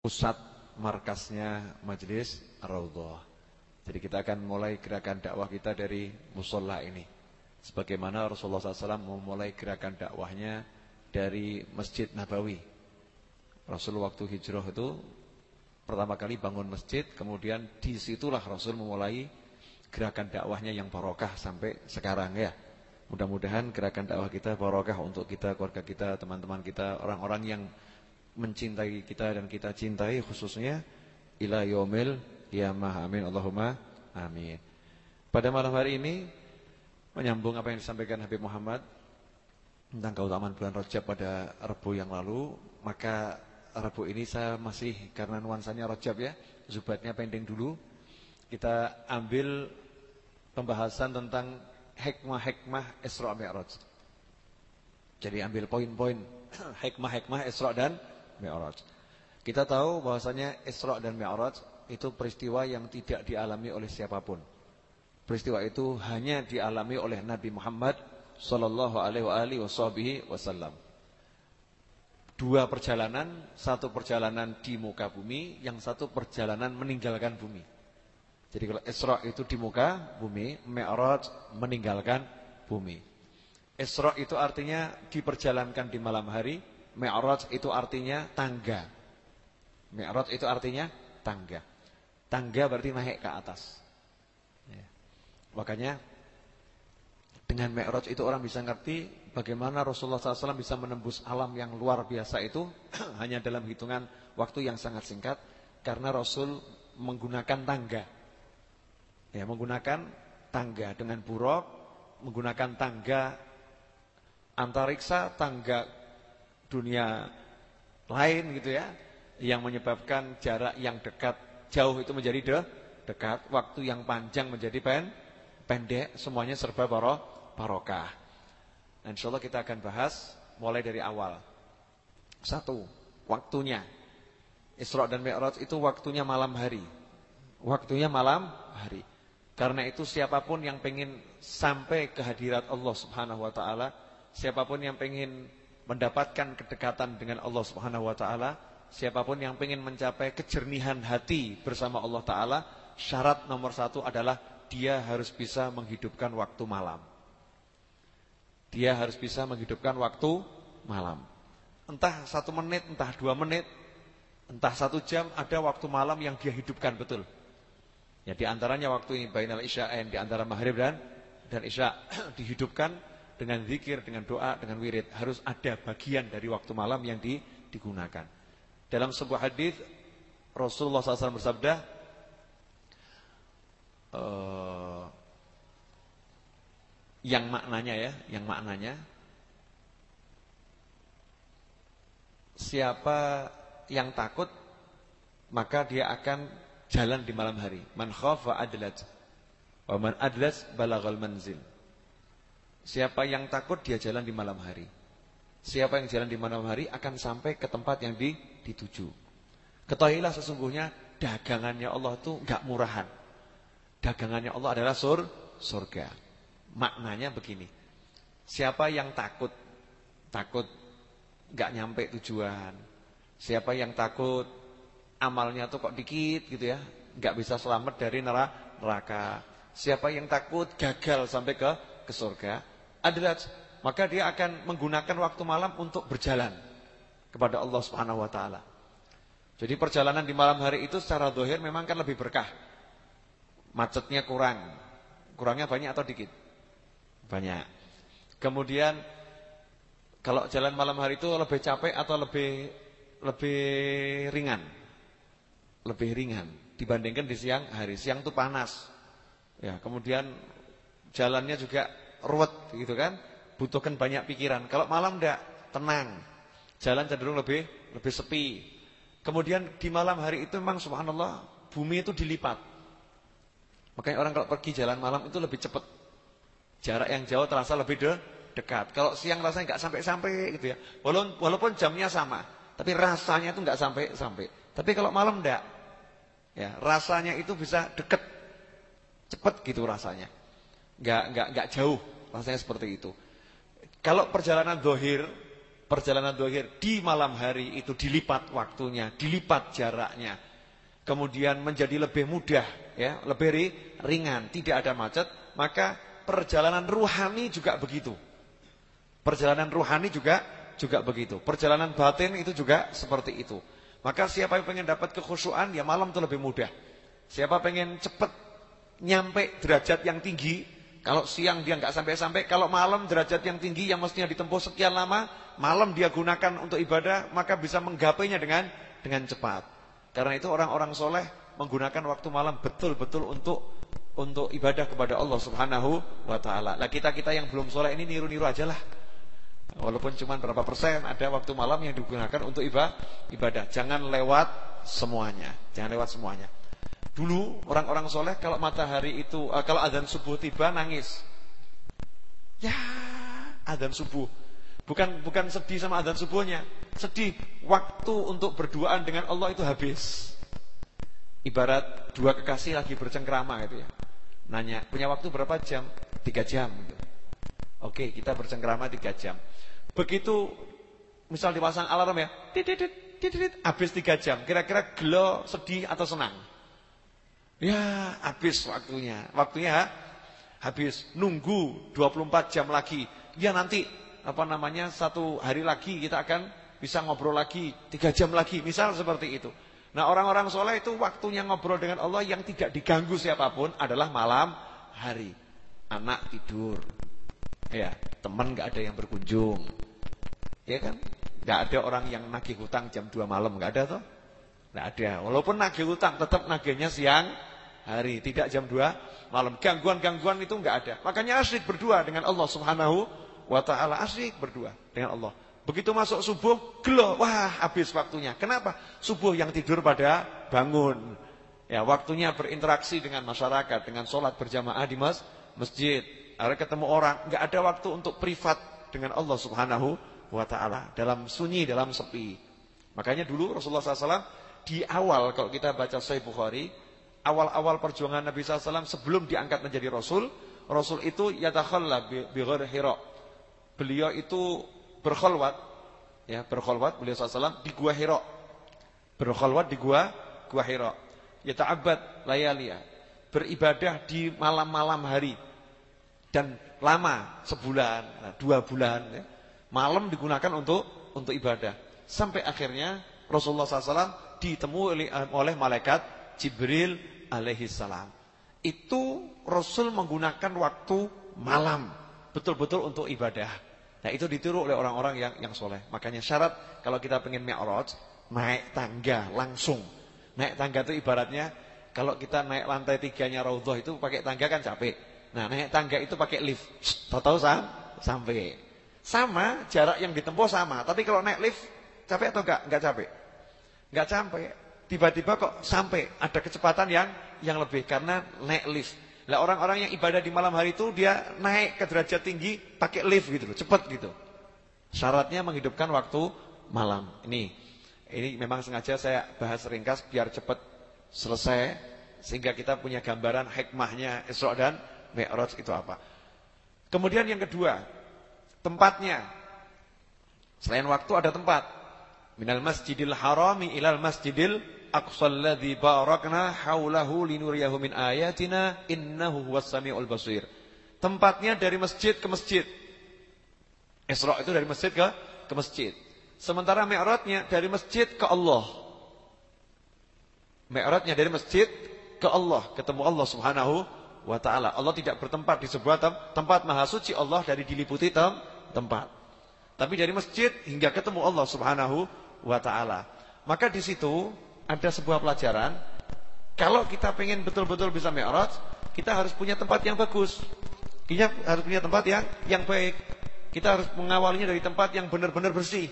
pusat markasnya Majelis Ar-Raudhah. Jadi kita akan mulai gerakan dakwah kita dari musola ini. Sebagaimana Rasulullah SAW memulai gerakan dakwahnya dari Masjid Nabawi. Rasul waktu hijrah itu pertama kali bangun masjid, kemudian di situlah Rasul memulai gerakan dakwahnya yang barokah sampai sekarang ya. Mudah-mudahan gerakan dakwah kita barokah untuk kita, keluarga kita, teman-teman kita, orang-orang yang mencintai kita dan kita cintai khususnya ila yaumil qiyamah. Amin Allahumma amin. Pada malam hari ini menyambung apa yang disampaikan Habib Muhammad tentang keutamaan bulan Rajab pada Rabu yang lalu, maka Rabu ini saya masih karena nuansanya Rajab ya, zubatnya pending dulu. Kita ambil pembahasan tentang hikmah-hikmah Isra Mi'raj. Jadi ambil poin-poin hikmah-hikmah Isra dan Mi'raj. Kita tahu bahwasanya Isra dan Mi'raj itu peristiwa yang tidak dialami oleh siapa pun. Peristiwa itu hanya dialami oleh Nabi Muhammad sallallahu alaihi wasallam. Dua perjalanan, satu perjalanan di muka bumi, yang satu perjalanan meninggalkan bumi. Jadi kalau Isra itu di muka bumi, Mi'raj meninggalkan bumi. Isra itu artinya diperjalankan di malam hari, Mi'raj itu artinya tangga. Mi'raj itu artinya tangga. Tangga berarti naik ke atas. Ya. Makanya dengan Mi'raj itu orang bisa ngerti bagaimana Rasulullah SAW bisa menembus alam yang luar biasa itu hanya dalam hitungan waktu yang sangat singkat karena Rasul menggunakan tangga. Ya, menggunakan tangga dengan buruk, menggunakan tangga antariksa, tangga dunia lain gitu ya, yang menyebabkan jarak yang dekat jauh itu menjadi de, dekat, waktu yang panjang menjadi pen, pendek, semuanya serba barokah. Nah, insya Allah kita akan bahas mulai dari awal. Satu, waktunya. Isra dan Mi'raj itu waktunya malam hari. Waktunya malam hari. Karena itu siapa pun yang pengen sampai ke hadirat Allah Subhanahu wa taala, siapa pun yang pengen mendapatkan kedekatan dengan Allah Subhanahu wa taala, siapa pun yang pengen mencapai kejernihan hati bersama Allah taala, syarat nomor satu adalah dia harus bisa menghidupkan waktu malam. Dia harus bisa menghidupkan waktu malam. Entah satu menit, entah dua menit, entah satu jam, ada waktu malam yang dia hidupkan betul. Ya di antaranya waktu ini bainal isya'ain di antara maghrib dan dan isya dihidupkan dengan zikir, dengan doa, dengan wirid. Harus ada bagian dari waktu malam yang di, digunakan. Dalam sebuah hadis Rasulullah SAW bersabda, uh, yang maknanya ya, yang maknanya siapa yang takut maka dia akan jalan di malam hari. Man khafa adlat. Wa man adlat balagal manzil. Siapa yang takut dia jalan di malam hari. Siapa yang jalan di malam hari akan sampai ke tempat yang dituju. Ketahuilah sesungguhnya dagangannya Allah itu enggak murahan. Dagangannya Allah adalah sur surga. Maknanya begini. Siapa yang takut takut enggak nyampe tujuan. Siapa yang takut amalnya tuh kok dikit gitu ya, nggak bisa selamat dari neraka. Siapa yang takut gagal sampai ke ke surga adalah maka dia akan menggunakan waktu malam untuk berjalan kepada Allah Subhanahu wa taala. Jadi perjalanan di malam hari itu secara dohir memang kan lebih berkah. Macetnya kurang. Kurangnya banyak atau dikit? Banyak. Kemudian kalau jalan malam hari itu lebih capek atau lebih lebih ringan? lebih ringan dibandingkan di siang hari. Siang itu panas. Ya, kemudian jalannya juga ruwet gitu kan. Butuhkan banyak pikiran. Kalau malam enggak, tenang. Jalan cenderung lebih lebih sepi. Kemudian di malam hari itu memang subhanallah bumi itu dilipat. Makanya orang kalau pergi jalan malam itu lebih cepat. Jarak yang jauh terasa lebih de dekat. Kalau siang rasanya enggak sampai-sampai gitu ya. Walaupun walaupun jamnya sama, tapi rasanya itu enggak sampai-sampai. Tapi kalau malam enggak. Ya, rasanya itu bisa deket. Cepat gitu rasanya. Enggak enggak enggak jauh rasanya seperti itu. Kalau perjalanan dohir perjalanan dohir di malam hari itu dilipat waktunya, dilipat jaraknya. Kemudian menjadi lebih mudah, ya, lebih ringan, tidak ada macet. Maka perjalanan ruhani juga begitu. Perjalanan ruhani juga juga begitu. Perjalanan batin itu juga seperti itu. Maka siapa yang pengen dapat kekhusyuan, ya malam itu lebih mudah. Siapa pengen cepat nyampe derajat yang tinggi, kalau siang dia nggak sampai-sampai, kalau malam derajat yang tinggi yang mestinya ditempuh sekian lama, malam dia gunakan untuk ibadah, maka bisa menggapainya dengan dengan cepat. Karena itu orang-orang soleh menggunakan waktu malam betul-betul untuk untuk ibadah kepada Allah Subhanahu wa taala. Lah kita-kita yang belum soleh ini niru-niru aja lah. Walaupun cuma berapa persen ada waktu malam yang digunakan untuk ibadah. Jangan lewat semuanya. Jangan lewat semuanya. Dulu orang-orang soleh kalau matahari itu uh, kalau adzan subuh tiba nangis. Ya, adzan subuh. Bukan bukan sedih sama adzan subuhnya, sedih waktu untuk berduaan dengan Allah itu habis. Ibarat dua kekasih lagi bercengkrama itu ya. Nanya, punya waktu berapa jam? Tiga jam gitu. Oke, kita bercengkrama tiga jam. Begitu misal dipasang alarm ya, titit, titit, habis tiga jam. Kira-kira gelo, sedih atau senang? Ya, habis waktunya. Waktunya habis. Nunggu 24 jam lagi. Ya nanti apa namanya satu hari lagi kita akan bisa ngobrol lagi tiga jam lagi. Misal seperti itu. Nah orang-orang soleh itu waktunya ngobrol dengan Allah yang tidak diganggu siapa pun adalah malam hari. Anak tidur. Ya, teman gak ada yang berkunjung. Ya kan? Gak ada orang yang nagih hutang jam 2 malam, gak ada toh? Gak ada. Walaupun nagih hutang tetap nagihnya siang hari, tidak jam 2 malam. Gangguan-gangguan itu enggak ada. Makanya asyik berdua dengan Allah Subhanahu wa taala, asyik berdua dengan Allah. Begitu masuk subuh, gelo, wah habis waktunya. Kenapa? Subuh yang tidur pada bangun. Ya, waktunya berinteraksi dengan masyarakat, dengan sholat berjamaah di mas, masjid. Ada ketemu orang, enggak ada waktu untuk privat dengan Allah Subhanahu wa taala dalam sunyi, dalam sepi. Makanya dulu Rasulullah SAW di awal kalau kita baca Sahih Bukhari awal-awal perjuangan Nabi SAW sebelum diangkat menjadi Rasul, Rasul itu yatakhalla bi hira. Beliau itu berkholwat, ya berkholwat beliau SAW di gua Hira. Berkholwat di gua gua Hira. Yata'abbad layalia. Beribadah di malam-malam hari dan lama sebulan, nah, dua bulan. Ya. Malam digunakan untuk untuk ibadah. Sampai akhirnya Rasulullah SAW ditemui oleh malaikat Jibril alaihi salam. Itu Rasul menggunakan waktu malam betul-betul untuk ibadah. Nah, itu ditiru oleh orang-orang yang yang soleh. Makanya syarat kalau kita pengen mi'raj, naik tangga langsung. Naik tangga itu ibaratnya kalau kita naik lantai tiganya Raudhah itu pakai tangga kan capek. Nah, naik tangga itu pakai lift. Tahu-tahu sam sampai. Sama jarak yang ditempuh sama, tapi kalau naik lift capek atau enggak? Enggak capek. Enggak capek tiba-tiba kok sampai ada kecepatan yang yang lebih karena naik lift. Lah orang-orang yang ibadah di malam hari itu dia naik ke derajat tinggi pakai lift gitu loh, cepat gitu. Syaratnya menghidupkan waktu malam. Ini ini memang sengaja saya bahas ringkas biar cepat selesai sehingga kita punya gambaran hikmahnya Isra dan Mi'raj itu apa. Kemudian yang kedua, tempatnya. Selain waktu ada tempat. Minal masjidil harami ilal masjidil aqsal ladzi barakna haulahu linuriyahu min ayatina innahu huwas samiul basir. Tempatnya dari masjid ke masjid. Isra itu dari masjid ke ke masjid. Sementara Mi'rajnya dari masjid ke Allah. Mi'rajnya dari masjid ke Allah, ketemu Allah Subhanahu wa taala. Allah tidak bertempat di sebuah tem tempat maha suci Allah dari diliputi tem tempat. Tapi dari masjid hingga ketemu Allah Subhanahu wa taala. Maka di situ ada sebuah pelajaran kalau kita pengen betul-betul bisa mi'raj, kita harus punya tempat yang bagus. Kita harus punya tempat yang yang baik. Kita harus mengawalinya dari tempat yang benar-benar bersih.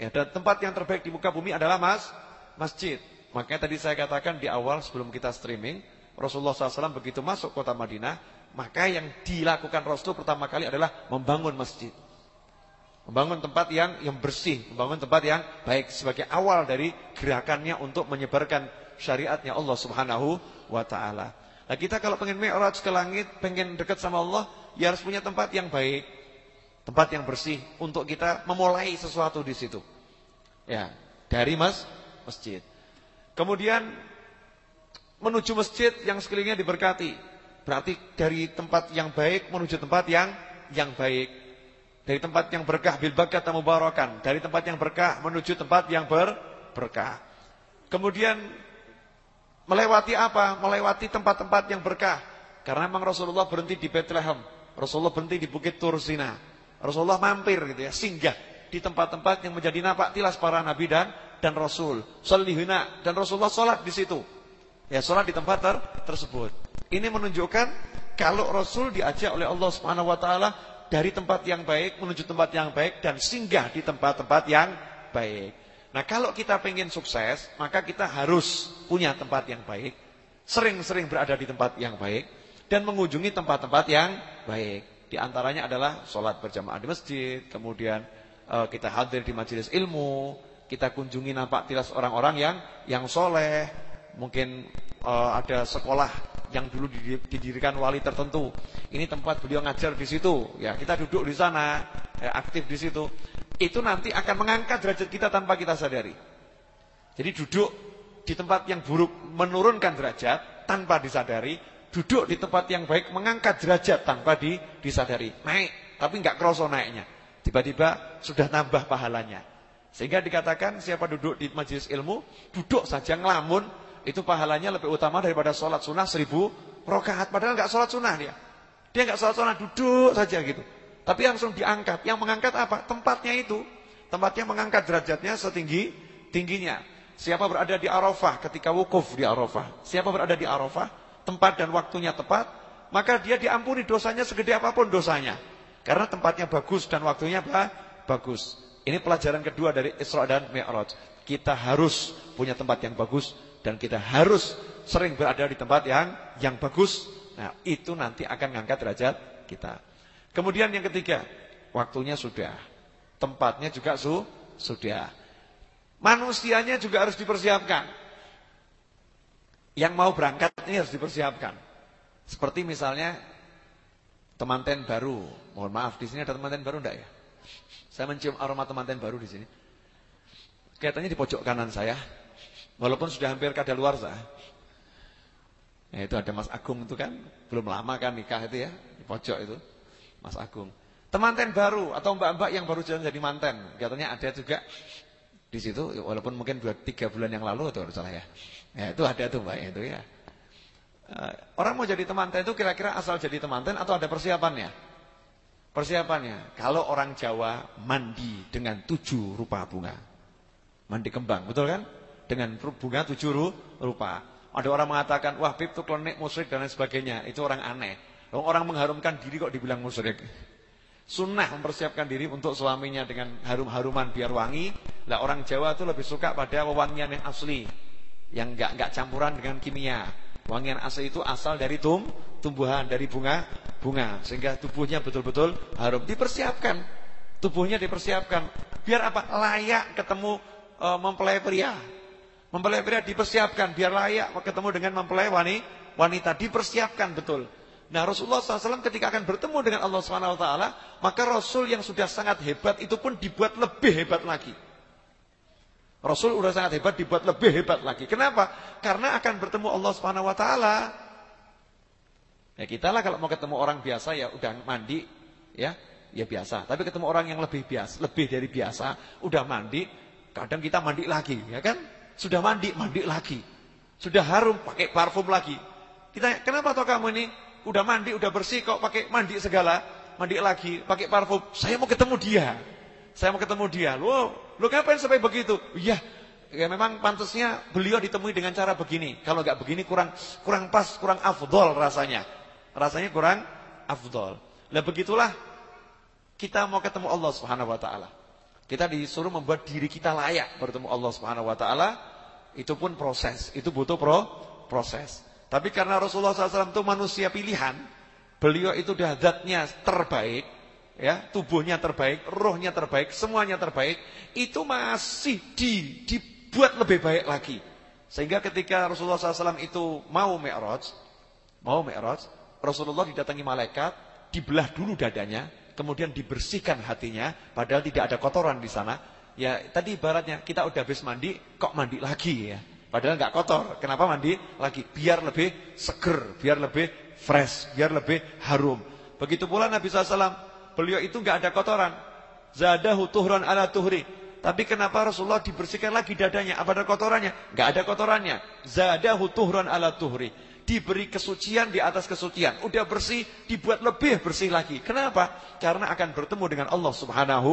Ya, dan tempat yang terbaik di muka bumi adalah mas masjid. Makanya tadi saya katakan di awal sebelum kita streaming, Rasulullah SAW begitu masuk kota Madinah, maka yang dilakukan Rasul pertama kali adalah membangun masjid. Membangun tempat yang yang bersih, membangun tempat yang baik sebagai awal dari gerakannya untuk menyebarkan syariatnya Allah Subhanahu wa taala. Nah, kita kalau pengen mi'raj ke langit, pengen dekat sama Allah, ya harus punya tempat yang baik. tempat yang bersih untuk kita memulai sesuatu di situ. Ya, dari mas masjid. Kemudian menuju masjid yang sekelilingnya diberkati. Berarti dari tempat yang baik menuju tempat yang yang baik. Dari tempat yang berkah bil bakat mubarakan, dari tempat yang berkah menuju tempat yang ber, berkah. Kemudian melewati apa? Melewati tempat-tempat yang berkah. Karena memang Rasulullah berhenti di Bethlehem, Rasulullah berhenti di Bukit Tursina. Rasulullah mampir gitu ya, singgah di tempat-tempat yang menjadi napak tilas para nabi dan dan rasul. Sholihina dan Rasulullah sholat di situ. Ya, sholat di tempat ter tersebut. Ini menunjukkan kalau Rasul diajak oleh Allah Subhanahu wa taala dari tempat yang baik menuju tempat yang baik dan singgah di tempat-tempat yang baik. Nah, kalau kita pengen sukses, maka kita harus punya tempat yang baik, sering-sering berada di tempat yang baik dan mengunjungi tempat-tempat yang baik. Di antaranya adalah sholat berjamaah di masjid, kemudian uh, kita hadir di majelis ilmu, kita kunjungi nampak tilas orang-orang yang yang soleh, mungkin uh, ada sekolah yang dulu didirikan wali tertentu. Ini tempat beliau ngajar di situ, ya kita duduk di sana, ya, aktif di situ. Itu nanti akan mengangkat derajat kita tanpa kita sadari. Jadi duduk di tempat yang buruk menurunkan derajat tanpa disadari, duduk di tempat yang baik mengangkat derajat tanpa di, disadari. Naik, tapi nggak kroso naiknya. Tiba-tiba sudah nambah pahalanya. Sehingga dikatakan siapa duduk di majelis ilmu, duduk saja ngelamun, itu pahalanya lebih utama daripada sholat sunnah seribu rokaat. Padahal nggak sholat sunnah dia. Dia nggak sholat sunnah, duduk saja gitu. Tapi langsung diangkat. Yang mengangkat apa? Tempatnya itu. Tempatnya mengangkat derajatnya setinggi tingginya. Siapa berada di Arafah ketika wukuf di Arafah. Siapa berada di Arafah tempat dan waktunya tepat, maka dia diampuni dosanya segede apa pun dosanya. Karena tempatnya bagus dan waktunya bagus. Ini pelajaran kedua dari Isra dan Mi'raj. Kita harus punya tempat yang bagus dan kita harus sering berada di tempat yang yang bagus. Nah, itu nanti akan mengangkat derajat kita. Kemudian yang ketiga, waktunya sudah. Tempatnya juga su sudah. Manusianya juga harus dipersiapkan. Yang mau berangkat ini harus dipersiapkan. Seperti misalnya temanten baru. Mohon maaf, di sini ada temanten baru enggak ya? Saya mencium aroma temanten baru di sini. Kelihatannya di pojok kanan saya. Walaupun sudah hampir luar saya. Ya, itu ada Mas Agung itu kan, belum lama kan nikah itu ya, di pojok itu. Mas Agung. Temanten baru atau mbak-mbak yang baru jalan jadi manten. Kelihatannya ada juga di situ walaupun mungkin 2 3 bulan yang lalu atau salah ya. Ya itu ada tuh Mbak itu ya. Eh, orang mau jadi temanten itu kira-kira asal jadi temanten atau ada persiapannya? Persiapannya, kalau orang Jawa mandi dengan tujuh rupa bunga. Mandi kembang, betul kan? Dengan bunga tujuh rupa. Ada orang mengatakan, wah Bib itu klonik musyrik dan lain sebagainya. Itu orang aneh. Orang mengharumkan diri kok dibilang musyrik. Sunnah mempersiapkan diri untuk suaminya dengan harum-haruman biar wangi. Lah orang Jawa itu lebih suka pada wewangian yang asli yang enggak enggak campuran dengan kimia. Wangian asli itu asal dari tum, tumbuhan, dari bunga, bunga sehingga tubuhnya betul-betul harum. Dipersiapkan. Tubuhnya dipersiapkan. Biar apa? Layak ketemu e, mempelai pria. Mempelai pria dipersiapkan biar layak ketemu dengan mempelai wanita, dipersiapkan betul. Nah Rasulullah SAW ketika akan bertemu dengan Allah SWT, maka Rasul yang sudah sangat hebat itu pun dibuat lebih hebat lagi. Rasul udah sangat hebat dibuat lebih hebat lagi. Kenapa? Karena akan bertemu Allah Subhanahu taala. Ya kita lah kalau mau ketemu orang biasa ya udah mandi ya, ya biasa. Tapi ketemu orang yang lebih biasa, lebih dari biasa, udah mandi, kadang kita mandi lagi, ya kan? Sudah mandi, mandi lagi. Sudah harum, pakai parfum lagi. Kita kenapa toh kamu ini udah mandi, udah bersih kok pakai mandi segala, mandi lagi, pakai parfum. Saya mau ketemu dia. Saya mau ketemu dia. Loh, lo ngapain sampai begitu? Iya, ya memang pantasnya beliau ditemui dengan cara begini. Kalau nggak begini kurang kurang pas, kurang afdol rasanya. Rasanya kurang afdol. Lah begitulah kita mau ketemu Allah Subhanahu wa taala. Kita disuruh membuat diri kita layak bertemu Allah Subhanahu wa taala. Itu pun proses, itu butuh pro proses. Tapi karena Rasulullah SAW itu manusia pilihan, beliau itu dah zatnya terbaik, ya tubuhnya terbaik, rohnya terbaik, semuanya terbaik, itu masih di, dibuat lebih baik lagi. Sehingga ketika Rasulullah SAW itu mau mi'raj, mau mi'raj, Rasulullah didatangi malaikat, dibelah dulu dadanya, kemudian dibersihkan hatinya, padahal tidak ada kotoran di sana. Ya tadi ibaratnya kita udah habis mandi, kok mandi lagi ya. Padahal nggak kotor. Kenapa mandi lagi? Biar lebih seger, biar lebih fresh, biar lebih harum. Begitu pula Nabi SAW, beliau itu nggak ada kotoran. Zadahu tuhran ala tuhri. Tapi kenapa Rasulullah dibersihkan lagi dadanya? Apa ada kotorannya? Nggak ada kotorannya. Zadahu tuhran ala tuhri diberi kesucian di atas kesucian. Udah bersih, dibuat lebih bersih lagi. Kenapa? Karena akan bertemu dengan Allah Subhanahu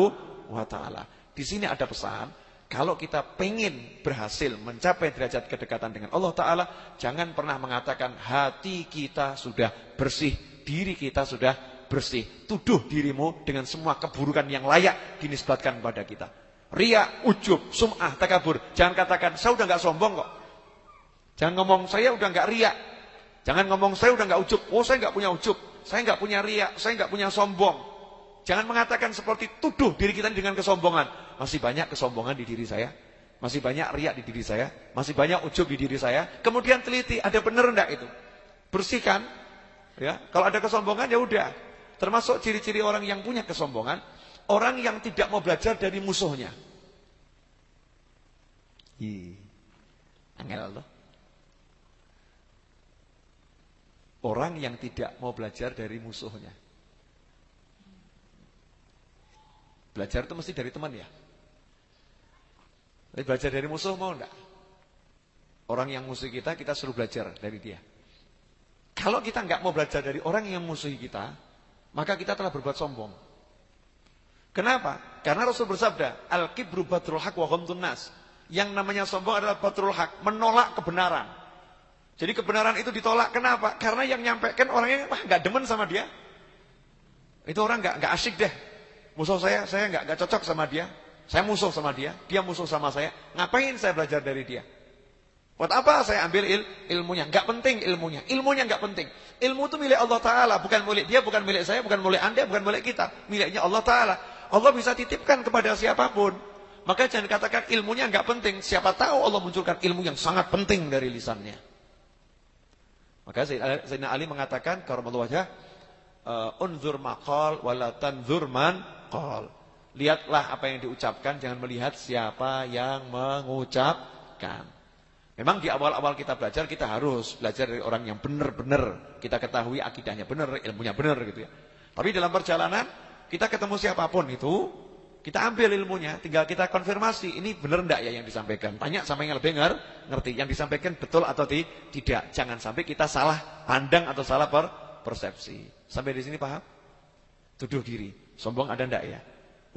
wa taala. Di sini ada pesan, kalau kita pengen berhasil mencapai derajat kedekatan dengan Allah taala, jangan pernah mengatakan hati kita sudah bersih, diri kita sudah bersih. Tuduh dirimu dengan semua keburukan yang layak dinisbatkan kepada kita. Ria, ujub, sum'ah, takabur. Jangan katakan, saya udah nggak sombong kok. Jangan ngomong, saya udah nggak ria. Jangan ngomong saya udah nggak ujub. Oh saya nggak punya ujub. Saya nggak punya ria. Saya nggak punya sombong. Jangan mengatakan seperti tuduh diri kita dengan kesombongan. Masih banyak kesombongan di diri saya. Masih banyak riak di diri saya. Masih banyak ujub di diri saya. Kemudian teliti, ada benar enggak itu? Bersihkan. Ya, kalau ada kesombongan ya udah. Termasuk ciri-ciri orang yang punya kesombongan, orang yang tidak mau belajar dari musuhnya. Angel loh. Orang yang tidak mau belajar dari musuhnya. Belajar itu mesti dari teman ya. Tapi belajar dari musuh mau enggak? Orang yang musuh kita, kita suruh belajar dari dia. Kalau kita enggak mau belajar dari orang yang musuhi kita, maka kita telah berbuat sombong. Kenapa? Karena Rasul bersabda, Al-kibru batrul haq wa ghamtun nas. Yang namanya sombong adalah batrul haq, menolak kebenaran. Jadi kebenaran itu ditolak. Kenapa? Karena yang nyampaikan orangnya wah nggak demen sama dia. Itu orang nggak nggak asik deh. Musuh saya, saya nggak nggak cocok sama dia. Saya musuh sama dia, dia musuh sama saya. Ngapain saya belajar dari dia? Buat apa saya ambil il, ilmunya? Nggak penting ilmunya. Ilmunya nggak penting. Ilmu itu milik Allah Taala, bukan milik dia, bukan milik saya, bukan milik anda, bukan milik kita. Miliknya Allah Taala. Allah bisa titipkan kepada siapa pun. Maka jangan katakan ilmunya nggak penting. Siapa tahu Allah munculkan ilmu yang sangat penting dari lisannya. Maka Sayyidina Ali mengatakan karamallahu wajah uh, unzur maqal wala tanzur man. Lihatlah apa yang diucapkan, jangan melihat siapa yang mengucapkan. Memang di awal-awal kita belajar kita harus belajar dari orang yang benar-benar kita ketahui akidahnya benar, ilmunya benar gitu ya. Tapi dalam perjalanan kita ketemu siapa pun itu kita ambil ilmunya, tinggal kita konfirmasi ini benar enggak ya yang disampaikan. Tanya sama yang lebih nger, ngerti yang disampaikan betul atau ti, tidak. Jangan sampai kita salah pandang atau salah per, persepsi. Sampai di sini paham? Tuduh diri, sombong ada enggak ya?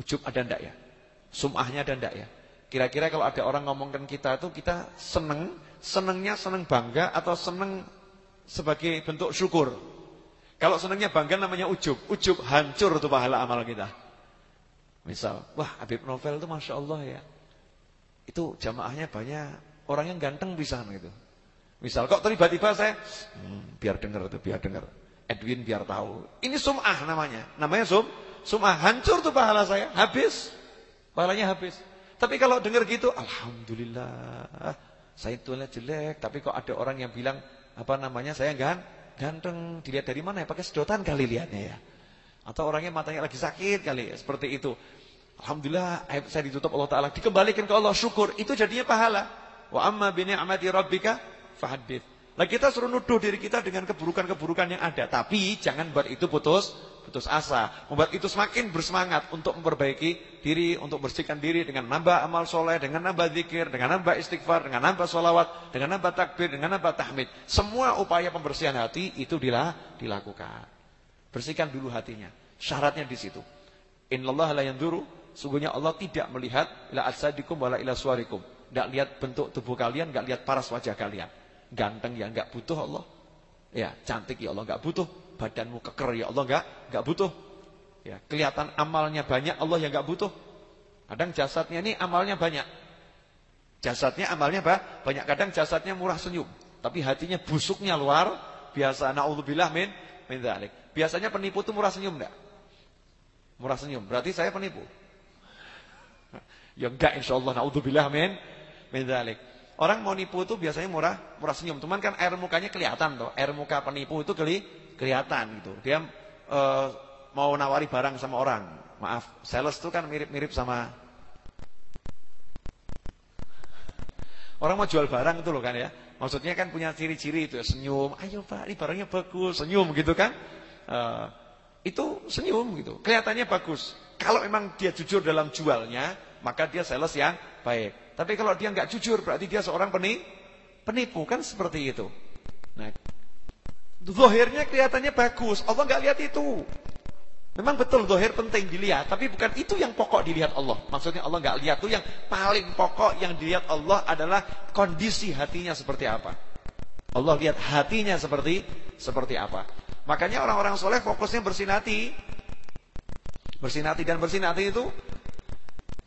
Ujub ada enggak ya? Sumahnya ada enggak ya? Kira-kira kalau ada orang ngomongkan kita itu kita seneng, senengnya seneng bangga atau seneng sebagai bentuk syukur. Kalau senengnya bangga namanya ujub, ujub hancur tuh pahala amal kita. Misal, wah Habib Novel itu Masya Allah ya. Itu jamaahnya banyak, orang yang ganteng bisa gitu. Misal, kok tiba-tiba saya, hmm, biar dengar itu, biar dengar. Edwin biar tahu. Ini sum'ah namanya. Namanya sum, sum'ah. Hancur tuh pahala saya, habis. Pahalanya habis. Tapi kalau dengar gitu, Alhamdulillah. Saya tuanya jelek, tapi kok ada orang yang bilang, apa namanya, saya gan, ganteng. Dilihat dari mana ya? Pakai sedotan kali lihatnya ya. Atau orangnya matanya lagi sakit kali ya, seperti itu. Alhamdulillah saya ditutup Allah Ta'ala. Dikembalikan ke Allah syukur. Itu jadinya pahala. Wa amma bini'amati rabbika fahadith. Nah kita suruh nuduh diri kita dengan keburukan-keburukan yang ada. Tapi jangan buat itu putus putus asa. Membuat itu semakin bersemangat untuk memperbaiki diri, untuk bersihkan diri dengan nambah amal soleh, dengan nambah zikir, dengan nambah istighfar, dengan nambah solawat, dengan nambah takbir, dengan nambah tahmid. Semua upaya pembersihan hati itu dilakukan. Bersihkan dulu hatinya. Syaratnya di situ. Innallaha la yanzuru, sungguhnya Allah tidak melihat ila asadikum wala ila suarikum. Enggak lihat bentuk tubuh kalian, enggak lihat paras wajah kalian. Ganteng ya enggak butuh Allah. Ya, cantik ya Allah enggak butuh. Badanmu keker ya Allah enggak enggak butuh. Ya, kelihatan amalnya banyak Allah yang enggak butuh. Kadang jasadnya ini amalnya banyak. Jasadnya amalnya apa? Banyak kadang jasadnya murah senyum, tapi hatinya busuknya luar biasa. Nauzubillah min min dzalik. Biasanya penipu itu murah senyum enggak? Murah senyum. Berarti saya penipu. ya enggak insyaallah naudzubillah min min dzalik. Orang mau nipu itu biasanya murah murah senyum. Cuman kan air mukanya kelihatan tuh. Air muka penipu itu keli, kelihatan gitu. Dia uh, mau nawari barang sama orang. Maaf, sales itu kan mirip-mirip sama Orang mau jual barang itu loh kan ya. Maksudnya kan punya ciri-ciri itu ya, senyum. Ayo Pak, ini barangnya bagus, senyum gitu kan. Uh, itu senyum gitu. Kelihatannya bagus. Kalau memang dia jujur dalam jualnya, maka dia sales yang baik. Tapi kalau dia nggak jujur, berarti dia seorang penipu. Penipu kan seperti itu. Nah, kelihatannya bagus, Allah nggak lihat itu. Memang betul zohir penting dilihat, tapi bukan itu yang pokok dilihat Allah. Maksudnya Allah nggak lihat itu yang paling pokok yang dilihat Allah adalah kondisi hatinya seperti apa. Allah lihat hatinya seperti seperti apa. Makanya orang-orang soleh fokusnya bersinati, bersinati dan bersinati itu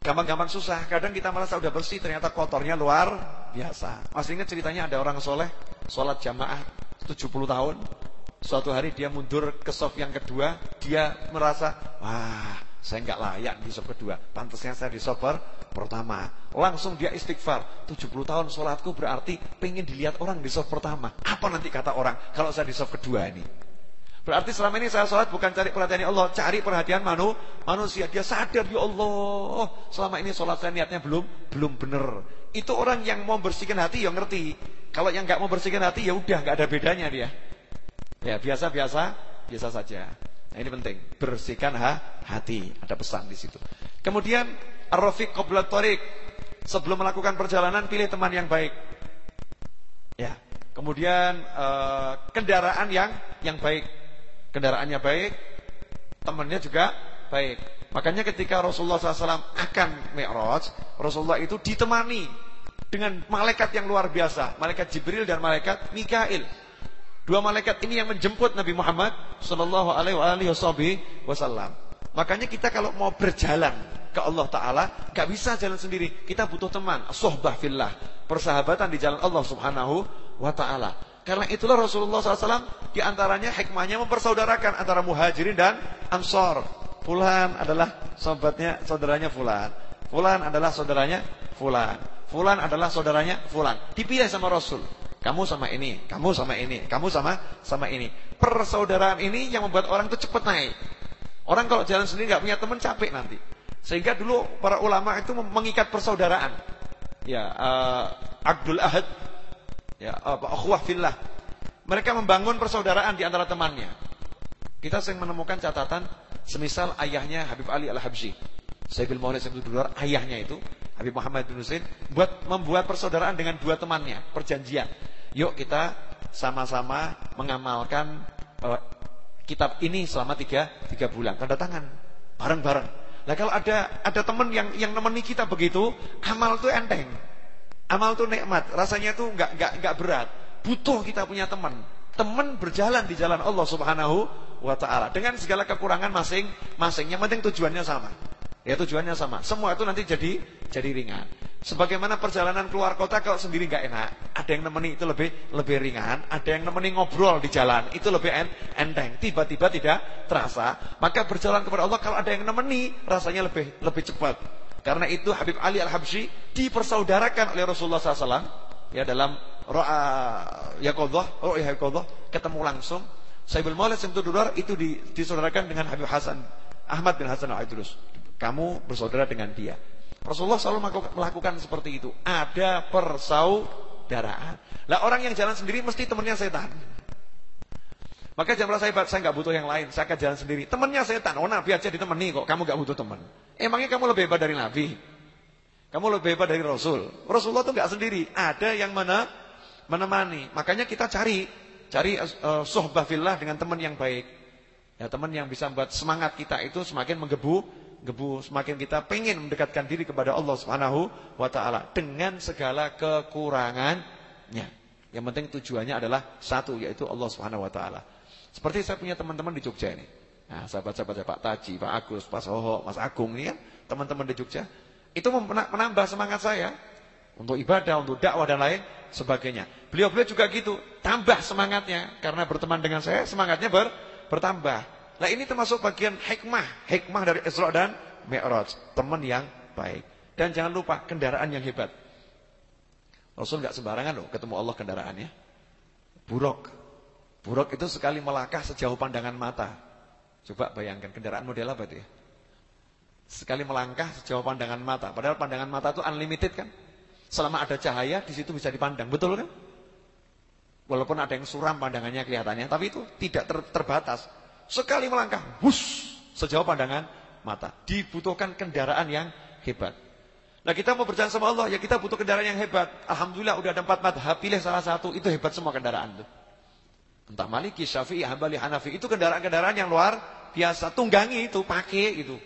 gampang-gampang susah. Kadang kita merasa udah bersih, ternyata kotornya luar biasa. Masih ingat ceritanya ada orang soleh, sholat jamaah 70 tahun. Suatu hari dia mundur ke soft yang kedua, dia merasa, wah saya nggak layak di soft kedua. Pantasnya saya di soft pertama. Langsung dia istighfar. 70 tahun sholatku berarti pengen dilihat orang di soft pertama. Apa nanti kata orang kalau saya di soft kedua ini? Berarti selama ini saya sholat bukan cari perhatian Allah, cari perhatian manu, manusia. Dia sadar, ya Allah, selama ini sholat saya niatnya belum belum benar. Itu orang yang mau bersihkan hati, yang ngerti. Kalau yang nggak mau bersihkan hati, ya udah nggak ada bedanya dia. Ya biasa-biasa, biasa saja. Nah, ini penting, bersihkan ha, hati. Ada pesan di situ. Kemudian ar-rafiq qabla Sebelum melakukan perjalanan pilih teman yang baik. Ya. Kemudian uh, kendaraan yang yang baik. Kendaraannya baik, temannya juga baik. Makanya ketika Rasulullah SAW akan Mi'raj, Rasulullah itu ditemani dengan malaikat yang luar biasa, malaikat Jibril dan malaikat Mikail. Dua malaikat ini yang menjemput Nabi Muhammad sallallahu alaihi wasallam. Makanya kita kalau mau berjalan ke Allah taala, gak bisa jalan sendiri. Kita butuh teman, sohbah fillah, persahabatan di jalan Allah Subhanahu wa taala. Karena itulah Rasulullah SAW di antaranya hikmahnya mempersaudarakan antara muhajirin dan ansor. Fulan adalah sahabatnya, saudaranya Fulan. Fulan adalah saudaranya Fulan. Fulan adalah saudaranya Fulan. Dipilih sama Rasul. Kamu sama ini, kamu sama ini, kamu sama sama ini. Persaudaraan ini yang membuat orang itu cepat naik. Orang kalau jalan sendiri nggak punya teman capek nanti. Sehingga dulu para ulama itu mengikat persaudaraan. Ya, uh, Abdul Ahad, ya, apa uh, fillah. Mereka membangun persaudaraan di antara temannya. Kita sering menemukan catatan semisal ayahnya Habib Ali Al-Habsyi. Sayyidul Maulid Sayyidul ayahnya itu Habib Muhammad bin Husain buat membuat persaudaraan dengan dua temannya, perjanjian. Yuk kita sama-sama mengamalkan uh, kitab ini selama tiga, tiga bulan. Tanda tangan, bareng-bareng. Nah kalau ada ada teman yang yang nemeni kita begitu, amal itu enteng. Amal itu nikmat, rasanya itu nggak nggak nggak berat. Butuh kita punya teman. Teman berjalan di jalan Allah Subhanahu wa taala dengan segala kekurangan masing-masing. Yang penting tujuannya sama. Ya tujuannya sama. Semua itu nanti jadi jadi ringan. Sebagaimana perjalanan keluar kota kalau sendiri nggak enak, ada yang nemeni itu lebih lebih ringan, ada yang nemeni ngobrol di jalan itu lebih enteng. Tiba-tiba tidak terasa, maka berjalan kepada Allah kalau ada yang nemeni rasanya lebih lebih cepat. Karena itu Habib Ali Al Habsyi dipersaudarakan oleh Rasulullah SAW ya dalam roa yakodoh, roa yakodoh ketemu langsung. Saibul Maulid Simtudurar itu disaudarakan dengan Habib Hasan Ahmad bin Hasan Al Aidrus kamu bersaudara dengan dia. Rasulullah selalu melakukan seperti itu. Ada persaudaraan. Lah orang yang jalan sendiri mesti temannya setan. Maka janganlah saya saya nggak butuh yang lain, saya akan jalan sendiri. Temannya setan, oh Nabi aja ditemani kok, kamu nggak butuh teman. Emangnya kamu lebih hebat dari Nabi? Kamu lebih hebat dari Rasul. Rasulullah tuh nggak sendiri, ada yang mana menemani. Makanya kita cari cari uh, sohbah fillah dengan teman yang baik. Ya teman yang bisa membuat semangat kita itu semakin menggebu gebu, semakin kita pengen mendekatkan diri kepada Allah Subhanahu wa taala dengan segala kekurangannya. Yang penting tujuannya adalah satu yaitu Allah Subhanahu wa taala. Seperti saya punya teman-teman di Jogja ini. Nah, sahabat-sahabat Pak Taji, Pak Agus, Pak Soho, Mas Agung ini kan teman-teman di Jogja. Itu menambah semangat saya untuk ibadah, untuk dakwah dan lain sebagainya. Beliau-beliau juga gitu, tambah semangatnya karena berteman dengan saya, semangatnya ber, bertambah. Nah ini termasuk bagian hikmah, hikmah dari Isra dan Mi'raj, teman yang baik. Dan jangan lupa kendaraan yang hebat. Rasul nggak sembarangan loh ketemu Allah kendaraannya. Buruk. Buruk itu sekali melangkah sejauh pandangan mata. Coba bayangkan kendaraan model apa itu ya? Sekali melangkah sejauh pandangan mata. Padahal pandangan mata itu unlimited kan? Selama ada cahaya di situ bisa dipandang, betul kan? Walaupun ada yang suram pandangannya kelihatannya, tapi itu tidak ter terbatas. Sekali melangkah, bus sejauh pandangan mata. Dibutuhkan kendaraan yang hebat. Nah kita mau berjalan sama Allah, ya kita butuh kendaraan yang hebat. Alhamdulillah udah ada empat madhab, pilih salah satu, itu hebat semua kendaraan itu. Entah Maliki, Syafi'i, Hambali, Hanafi, itu kendaraan-kendaraan yang luar biasa. Tunggangi itu, pakai itu.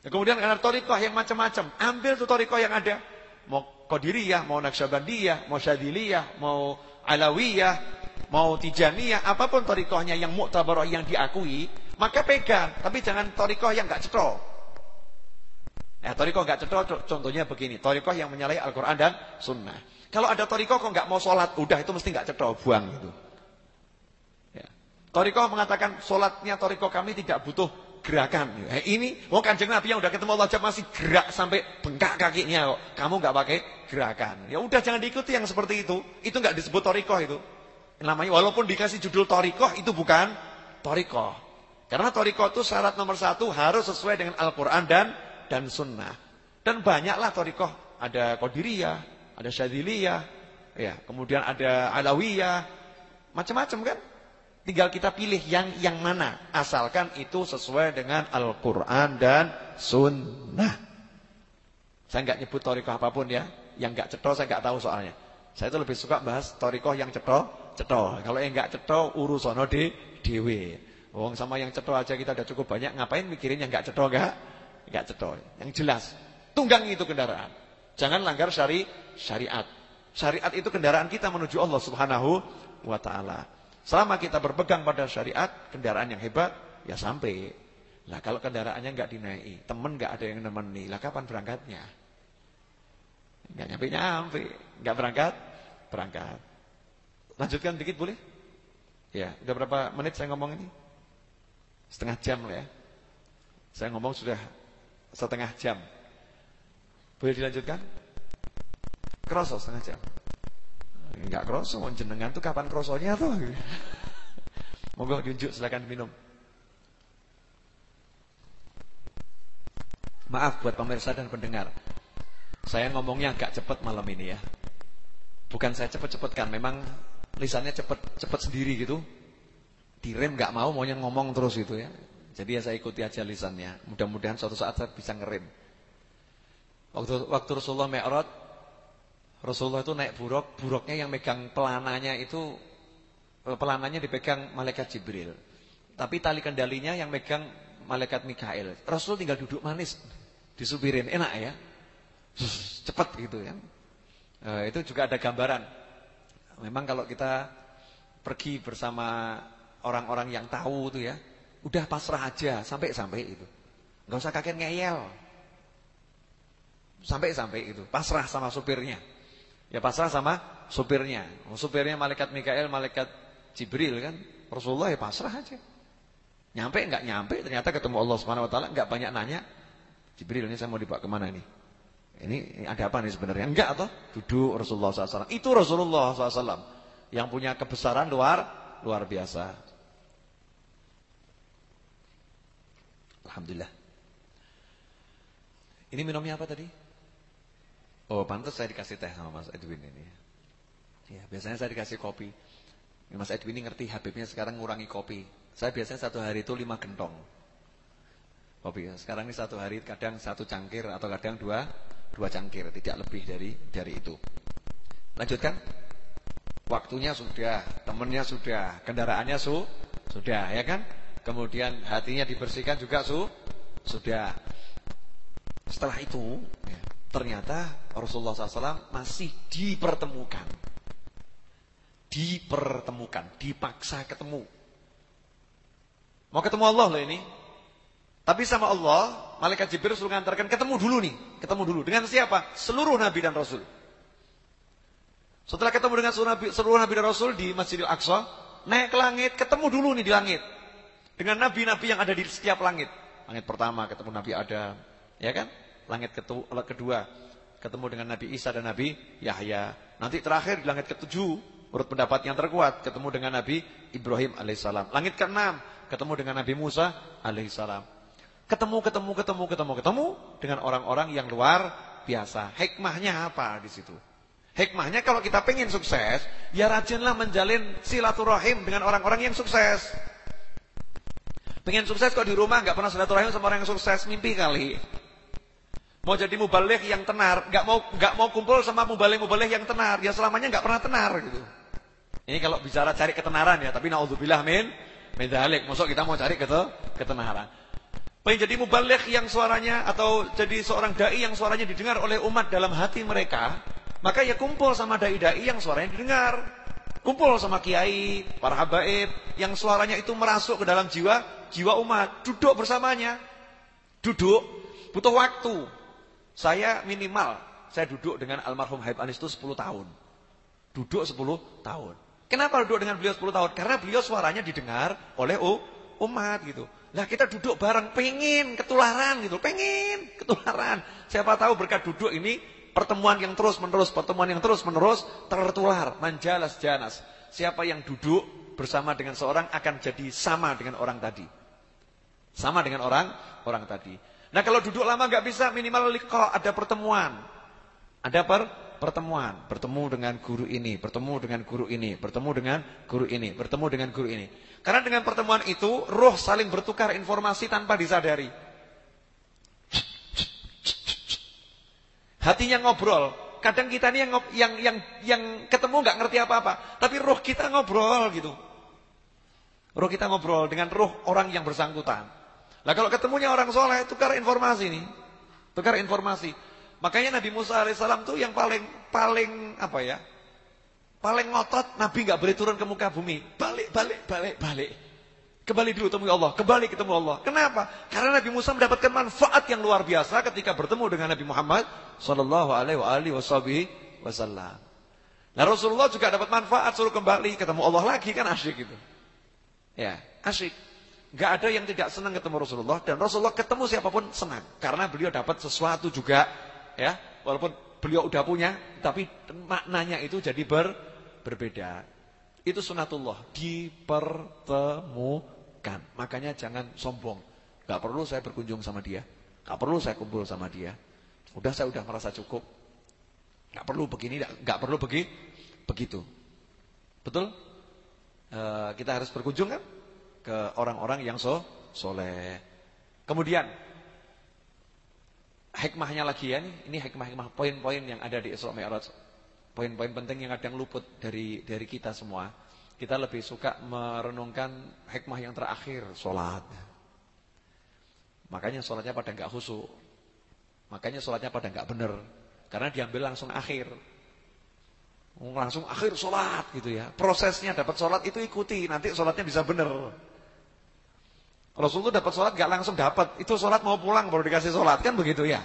Ya, kemudian ada torikoh yang macam-macam. Ambil tuh torikoh yang ada. Mau Qadiriyah, mau Naksabandiyah, mau Syadiliyah, mau Alawiyah, mau Tijaniyah, apa pun torikohnya yang muktabarah yang diakui, maka pegang. Tapi jangan torikoh yang gak cetok. Nah, torikoh gak cetok, contohnya begini. Torikoh yang menyalahi Al-Quran dan Sunnah. Kalau ada torikoh kok gak mau sholat, udah itu mesti gak cetok, buang gitu. Ya. Torikoh mengatakan sholatnya torikoh kami tidak butuh gerakan. Eh, ini, mau kanjeng Nabi yang udah ketemu Allah aja masih gerak sampai bengkak kakinya kok. Kamu nggak pakai gerakan. Ya udah jangan diikuti yang seperti itu. Itu nggak disebut torikoh itu. Namanya walaupun dikasih judul torikoh itu bukan torikoh. Karena torikoh itu syarat nomor satu harus sesuai dengan Al-Quran dan dan Sunnah. Dan banyaklah torikoh. Ada Qadiriyah, ada Syadiliyah, ya, kemudian ada Alawiyah, macam-macam kan. Tinggal kita pilih yang yang mana. Asalkan itu sesuai dengan Al-Quran dan Sunnah. Saya nggak nyebut torikoh apa pun ya. Yang nggak ceto saya nggak tahu soalnya. Saya itu lebih suka bahas torikoh yang ceto, ceto. Kalau yang nggak ceto urusono di dewe. Wong sama yang ceto aja kita udah cukup banyak. Ngapain mikirin yang nggak ceto nggak? Nggak ceto. Yang jelas. Tunggangi itu kendaraan. Jangan langgar syari syariat. Syariat itu kendaraan kita menuju Allah Subhanahu wa taala. Selama kita berpegang pada syariat, kendaraan yang hebat, ya sampai. Nah kalau kendaraannya nggak dinaiki, temen nggak ada yang nemeni, lah kapan berangkatnya? Nggak nyampe-nyampe, nggak berangkat, berangkat. Lanjutkan dikit boleh? Ya, udah berapa menit saya ngomong ini? Setengah jam lah ya. Saya ngomong sudah setengah jam. Boleh dilanjutkan? Kerasa setengah jam. Enggak kroso, jenengan tuh kapan krosonya tuh? Monggo tunjuk silakan minum. Maaf buat pemirsa dan pendengar. Saya ngomongnya agak cepat malam ini ya. Bukan saya cepet-cepetkan, memang lisannya cepet-cepet sendiri gitu. Direm nggak mau maunya ngomong terus itu ya. Jadi ya saya ikuti aja lisannya. Mudah-mudahan suatu saat saya bisa ngerem. Waktu waktu Rasulullah Mi'raj Rasulullah itu naik buruk, buruknya yang megang pelananya itu eh, pelananya dipegang malaikat Jibril. Tapi tali kendalinya yang megang malaikat Mikail. Rasul tinggal duduk manis, disupirin, enak ya. Cepat gitu ya. E, itu juga ada gambaran. Memang kalau kita pergi bersama orang-orang yang tahu itu ya, udah pasrah aja sampai-sampai itu. Enggak usah kakek ngeyel. Sampai-sampai itu, pasrah sama supirnya. Ya pasrah sama supirnya. Oh, supirnya malaikat Mikael, malaikat Jibril kan. Rasulullah ya pasrah aja. Nyampe enggak nyampe, ternyata ketemu Allah Subhanahu wa taala, enggak banyak nanya. Jibril ini saya mau dibawa ke mana nih? Ini, ada apa nih sebenarnya? Enggak atau duduk Rasulullah SAW. Itu Rasulullah SAW yang punya kebesaran luar luar biasa. Alhamdulillah. Ini minumnya apa tadi? Oh, pantas saya dikasih teh sama Mas Edwin ini. Ya, biasanya saya dikasih kopi. Mas Edwin ini ngerti Habibnya sekarang ngurangi kopi. Saya biasanya satu hari itu lima gentong. Kopi. Sekarang ini satu hari kadang satu cangkir atau kadang dua dua cangkir, tidak lebih dari dari itu. Lanjutkan. Waktunya sudah, temennya sudah, kendaraannya su sudah, ya kan? Kemudian hatinya dibersihkan juga su sudah. Setelah itu, ya, Ternyata Rasulullah SAW masih dipertemukan. Dipertemukan, dipaksa ketemu. Mau ketemu Allah loh ini. Tapi sama Allah, Malaikat Jibril suruh ngantarkan ketemu dulu nih. Ketemu dulu. Dengan siapa? Seluruh Nabi dan Rasul. Setelah ketemu dengan seluruh Nabi, seluruh Nabi dan Rasul di Masjidil Aqsa, naik ke langit, ketemu dulu nih di langit. Dengan Nabi-Nabi yang ada di setiap langit. Langit pertama ketemu Nabi Adam, ya kan? langit kedua ketemu dengan Nabi Isa dan Nabi Yahya. Nanti terakhir di langit ketujuh menurut pendapat yang terkuat ketemu dengan Nabi Ibrahim alaihissalam. Langit keenam ketemu dengan Nabi Musa alaihissalam. Ketemu, ketemu, ketemu, ketemu, ketemu dengan orang-orang yang luar biasa. Hikmahnya apa di situ? Hikmahnya kalau kita pengen sukses, ya rajinlah menjalin silaturahim dengan orang-orang yang sukses. Pengen sukses kok di rumah nggak pernah silaturahim sama orang yang sukses, mimpi kali. Mau jadi mubalik yang tenar, nggak mau nggak mau kumpul sama mubalik-mubalik yang tenar, ya selamanya nggak pernah tenar gitu. Ini kalau bicara cari ketenaran ya, tapi naudzubillah min medalik. Masuk kita mau cari ketenaran. Pengen jadi mubalik yang suaranya atau jadi seorang dai yang suaranya didengar oleh umat dalam hati mereka, maka ya kumpul sama dai-dai yang suaranya didengar. Kumpul sama kiai, para habaib yang suaranya itu merasuk ke dalam jiwa jiwa umat, duduk bersamanya. Duduk butuh waktu. Saya minimal saya duduk dengan almarhum Habib Anis itu 10 tahun. Duduk 10 tahun. Kenapa duduk dengan beliau 10 tahun? Karena beliau suaranya didengar oleh umat gitu. Lah kita duduk bareng pengen ketularan gitu, pengen ketularan. Siapa tahu berkat duduk ini pertemuan yang terus menerus, pertemuan yang terus menerus tertular, manjalas janas. Siapa yang duduk bersama dengan seorang akan jadi sama dengan orang tadi. Sama dengan orang orang tadi. Nah kalau duduk lama nggak bisa minimal liqa, ada pertemuan. Ada per pertemuan, bertemu dengan guru ini, bertemu dengan guru ini, bertemu dengan guru ini, bertemu dengan guru ini. Karena dengan pertemuan itu roh saling bertukar informasi tanpa disadari. Hatinya ngobrol. Kadang kita ini yang yang yang yang ketemu nggak ngerti apa-apa, tapi roh kita ngobrol gitu. Roh kita ngobrol dengan roh orang yang bersangkutan. Lah kalau ketemunya orang soleh, tukar informasi nih. Tukar informasi. Makanya Nabi Musa alaihissalam tuh yang paling paling apa ya? Paling ngotot Nabi nggak boleh turun ke muka bumi. Balik, balik, balik, balik. Kembali dulu temui Allah, kembali ketemu Allah. Kenapa? Karena Nabi Musa mendapatkan manfaat yang luar biasa ketika bertemu dengan Nabi Muhammad sallallahu alaihi wasallam. Nah Rasulullah juga dapat manfaat suruh kembali ketemu Allah lagi kan asyik gitu. Ya, asyik. Gak ada yang tidak senang ketemu Rasulullah dan Rasulullah ketemu siapa pun senang karena beliau dapat sesuatu juga ya walaupun beliau udah punya tapi maknanya itu jadi ber, berbeda. Itu sunatullah dipertemukan. Makanya jangan sombong. Gak perlu saya berkunjung sama dia, gak perlu saya kumpul sama dia. Udah saya udah merasa cukup. Gak perlu begini, gak perlu begi, begitu. Betul? E, kita harus berkunjung kan? ke orang-orang yang so soleh. Kemudian hikmahnya lagi ya ini hikmah-hikmah poin-poin yang ada di Isra Mi'raj. Poin-poin penting yang kadang luput dari dari kita semua. Kita lebih suka merenungkan hikmah yang terakhir, sholat. Makanya sholatnya pada nggak khusyuk. Makanya sholatnya pada nggak benar. Karena diambil langsung akhir. Langsung akhir sholat gitu ya. Prosesnya dapat sholat itu ikuti. Nanti sholatnya bisa benar. Rasul itu dapat sholat gak langsung dapat. Itu sholat mau pulang baru dikasih sholat. Kan begitu ya.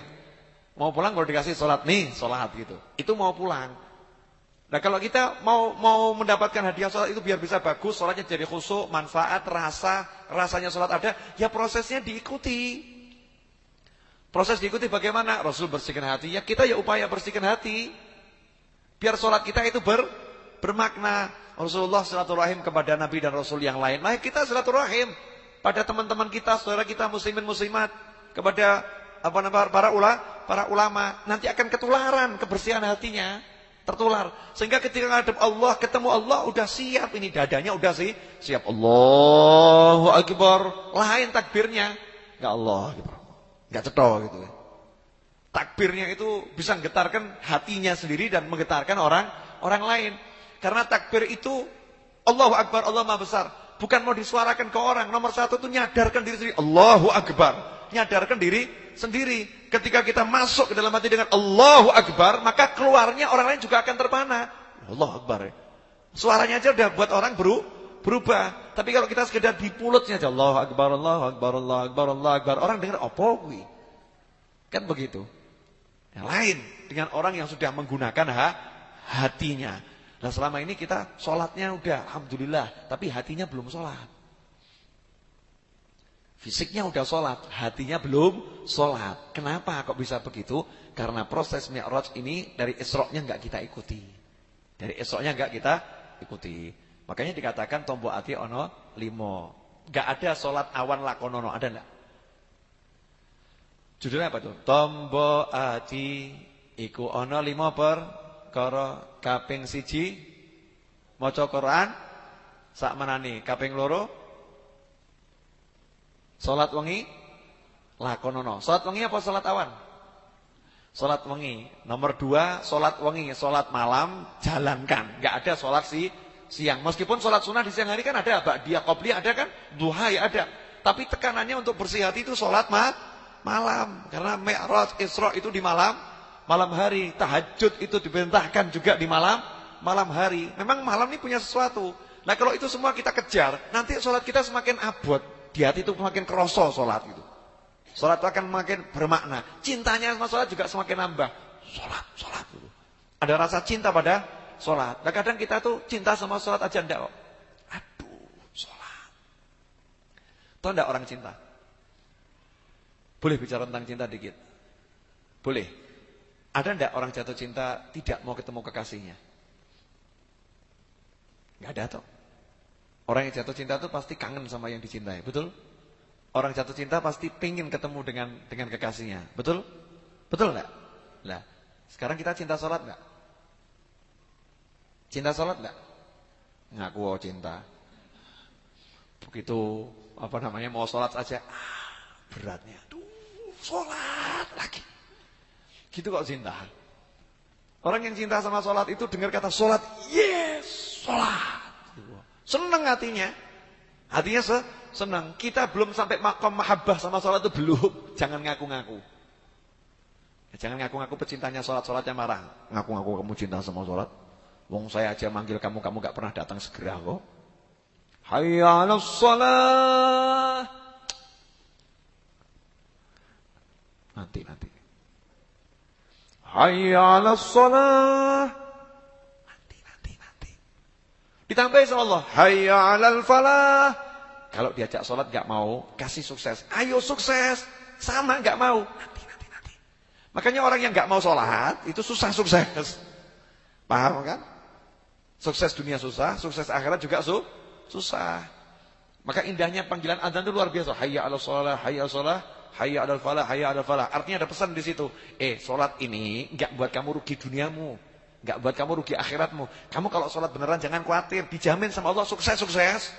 Mau pulang baru dikasih sholat. Nih sholat gitu. Itu mau pulang. Nah kalau kita mau mau mendapatkan hadiah sholat itu biar bisa bagus. Sholatnya jadi khusyuk, manfaat, rasa. Rasanya sholat ada. Ya prosesnya diikuti. Proses diikuti bagaimana? Rasul bersihkan hati. Ya kita ya upaya bersihkan hati. Biar sholat kita itu ber, bermakna. Rasulullah silaturahim kepada Nabi dan Rasul yang lain. Nah kita silaturahim pada teman-teman kita, saudara kita muslimin muslimat, kepada apa para ulama, para ulama, nanti akan ketularan kebersihan hatinya, tertular. Sehingga ketika ngadep Allah, ketemu Allah, udah siap ini dadanya udah sih, siap. Allahu akbar. Lain takbirnya, enggak Allah gitu. Enggak cetok gitu. Takbirnya itu bisa menggetarkan hatinya sendiri dan menggetarkan orang orang lain. Karena takbir itu Allahu akbar, Allah Maha besar. Bukan mau disuarakan ke orang. Nomor satu itu nyadarkan diri sendiri. Allahu Akbar. Nyadarkan diri sendiri. Ketika kita masuk ke dalam hati dengan Allahu Akbar. Maka keluarnya orang lain juga akan terpana. Allahu Akbar. Suaranya aja udah buat orang beru, berubah. Tapi kalau kita sekedar di mulutnya aja. Allahu Akbar, Allahu Akbar, Allahu Akbar, Allahu Akbar. Orang dengar, apa gue? Kan begitu. Yang lain. Dengan orang yang sudah menggunakan ha, hatinya. Nah selama ini kita sholatnya udah Alhamdulillah. Tapi hatinya belum sholat. Fisiknya udah sholat. Hatinya belum sholat. Kenapa kok bisa begitu? Karena proses mi'raj ini dari esroknya nggak kita ikuti. Dari esroknya nggak kita ikuti. Makanya dikatakan tombok ati ono limo. Gak ada sholat awan lakonono, ada enggak? Judulnya apa tuh? Tombo ati iku ono limo per koro kaping siji maca Quran sak menani kaping loro salat wengi lakonono. Salat wengi apa salat awan? Salat wengi. Nomor dua salat wengi, salat malam jalankan. Enggak ada salat si siang. Meskipun salat sunnah di siang hari kan ada, dia qabli ada kan, duha ya ada. Tapi tekanannya untuk bersih hati itu salat ma malam. Karena Mi'raj Isra itu di malam, malam hari. Tahajud itu diperintahkan juga di malam, malam hari. Memang malam ini punya sesuatu. Nah kalau itu semua kita kejar, nanti sholat kita semakin abot. Di hati itu semakin kerosol sholat itu. Sholat itu akan makin bermakna. Cintanya sama sholat juga semakin nambah. Sholat, sholat dulu. Ada rasa cinta pada sholat. Nah kadang kita tuh cinta sama sholat aja enggak kok. Aduh, sholat. Tahu enggak orang cinta? Boleh bicara tentang cinta dikit? Boleh. Ada enggak orang jatuh cinta tidak mau ketemu kekasihnya? Enggak ada toh. Orang yang jatuh cinta itu pasti kangen sama yang dicintai, betul? Orang jatuh cinta pasti pengen ketemu dengan dengan kekasihnya, betul? Betul enggak? Nah, sekarang kita cinta sholat enggak? Cinta sholat enggak? Ngaku oh cinta. Begitu apa namanya mau sholat saja, ah, beratnya. Aduh, Sholat lagi. Gitu kok cinta. Orang yang cinta sama sholat itu dengar kata sholat, yes, sholat. Senang hatinya. Hatinya se senang. Kita belum sampai makom mahabbah sama sholat itu belum. Jangan ngaku-ngaku. Ya, jangan ngaku-ngaku pecintanya sholat-sholatnya marah. Ngaku-ngaku kamu cinta sama sholat. Wong saya aja manggil kamu, kamu gak pernah datang segera kok. Hayya ala sholat. Nanti, nanti. Hayya 'alas shalah. Nanti, nanti, nanti. Ditambahi sama Allah, hayya 'alal falah. Kalau diajak sholat gak mau, kasih sukses. Ayo sukses. Sama gak mau. Nanti, nanti, nanti. Makanya orang yang gak mau sholat, itu susah sukses. Paham kan? Sukses dunia susah, sukses akhirat juga su susah. Maka indahnya panggilan azan itu luar biasa. Hayya 'alal shalah, hayya 'alal shalah. Hayya adal falah, hayya adal falah. Artinya ada pesan di situ. Eh, solat ini enggak buat kamu rugi duniamu. Enggak buat kamu rugi akhiratmu. Kamu kalau solat beneran jangan khawatir. Dijamin sama Allah sukses-sukses.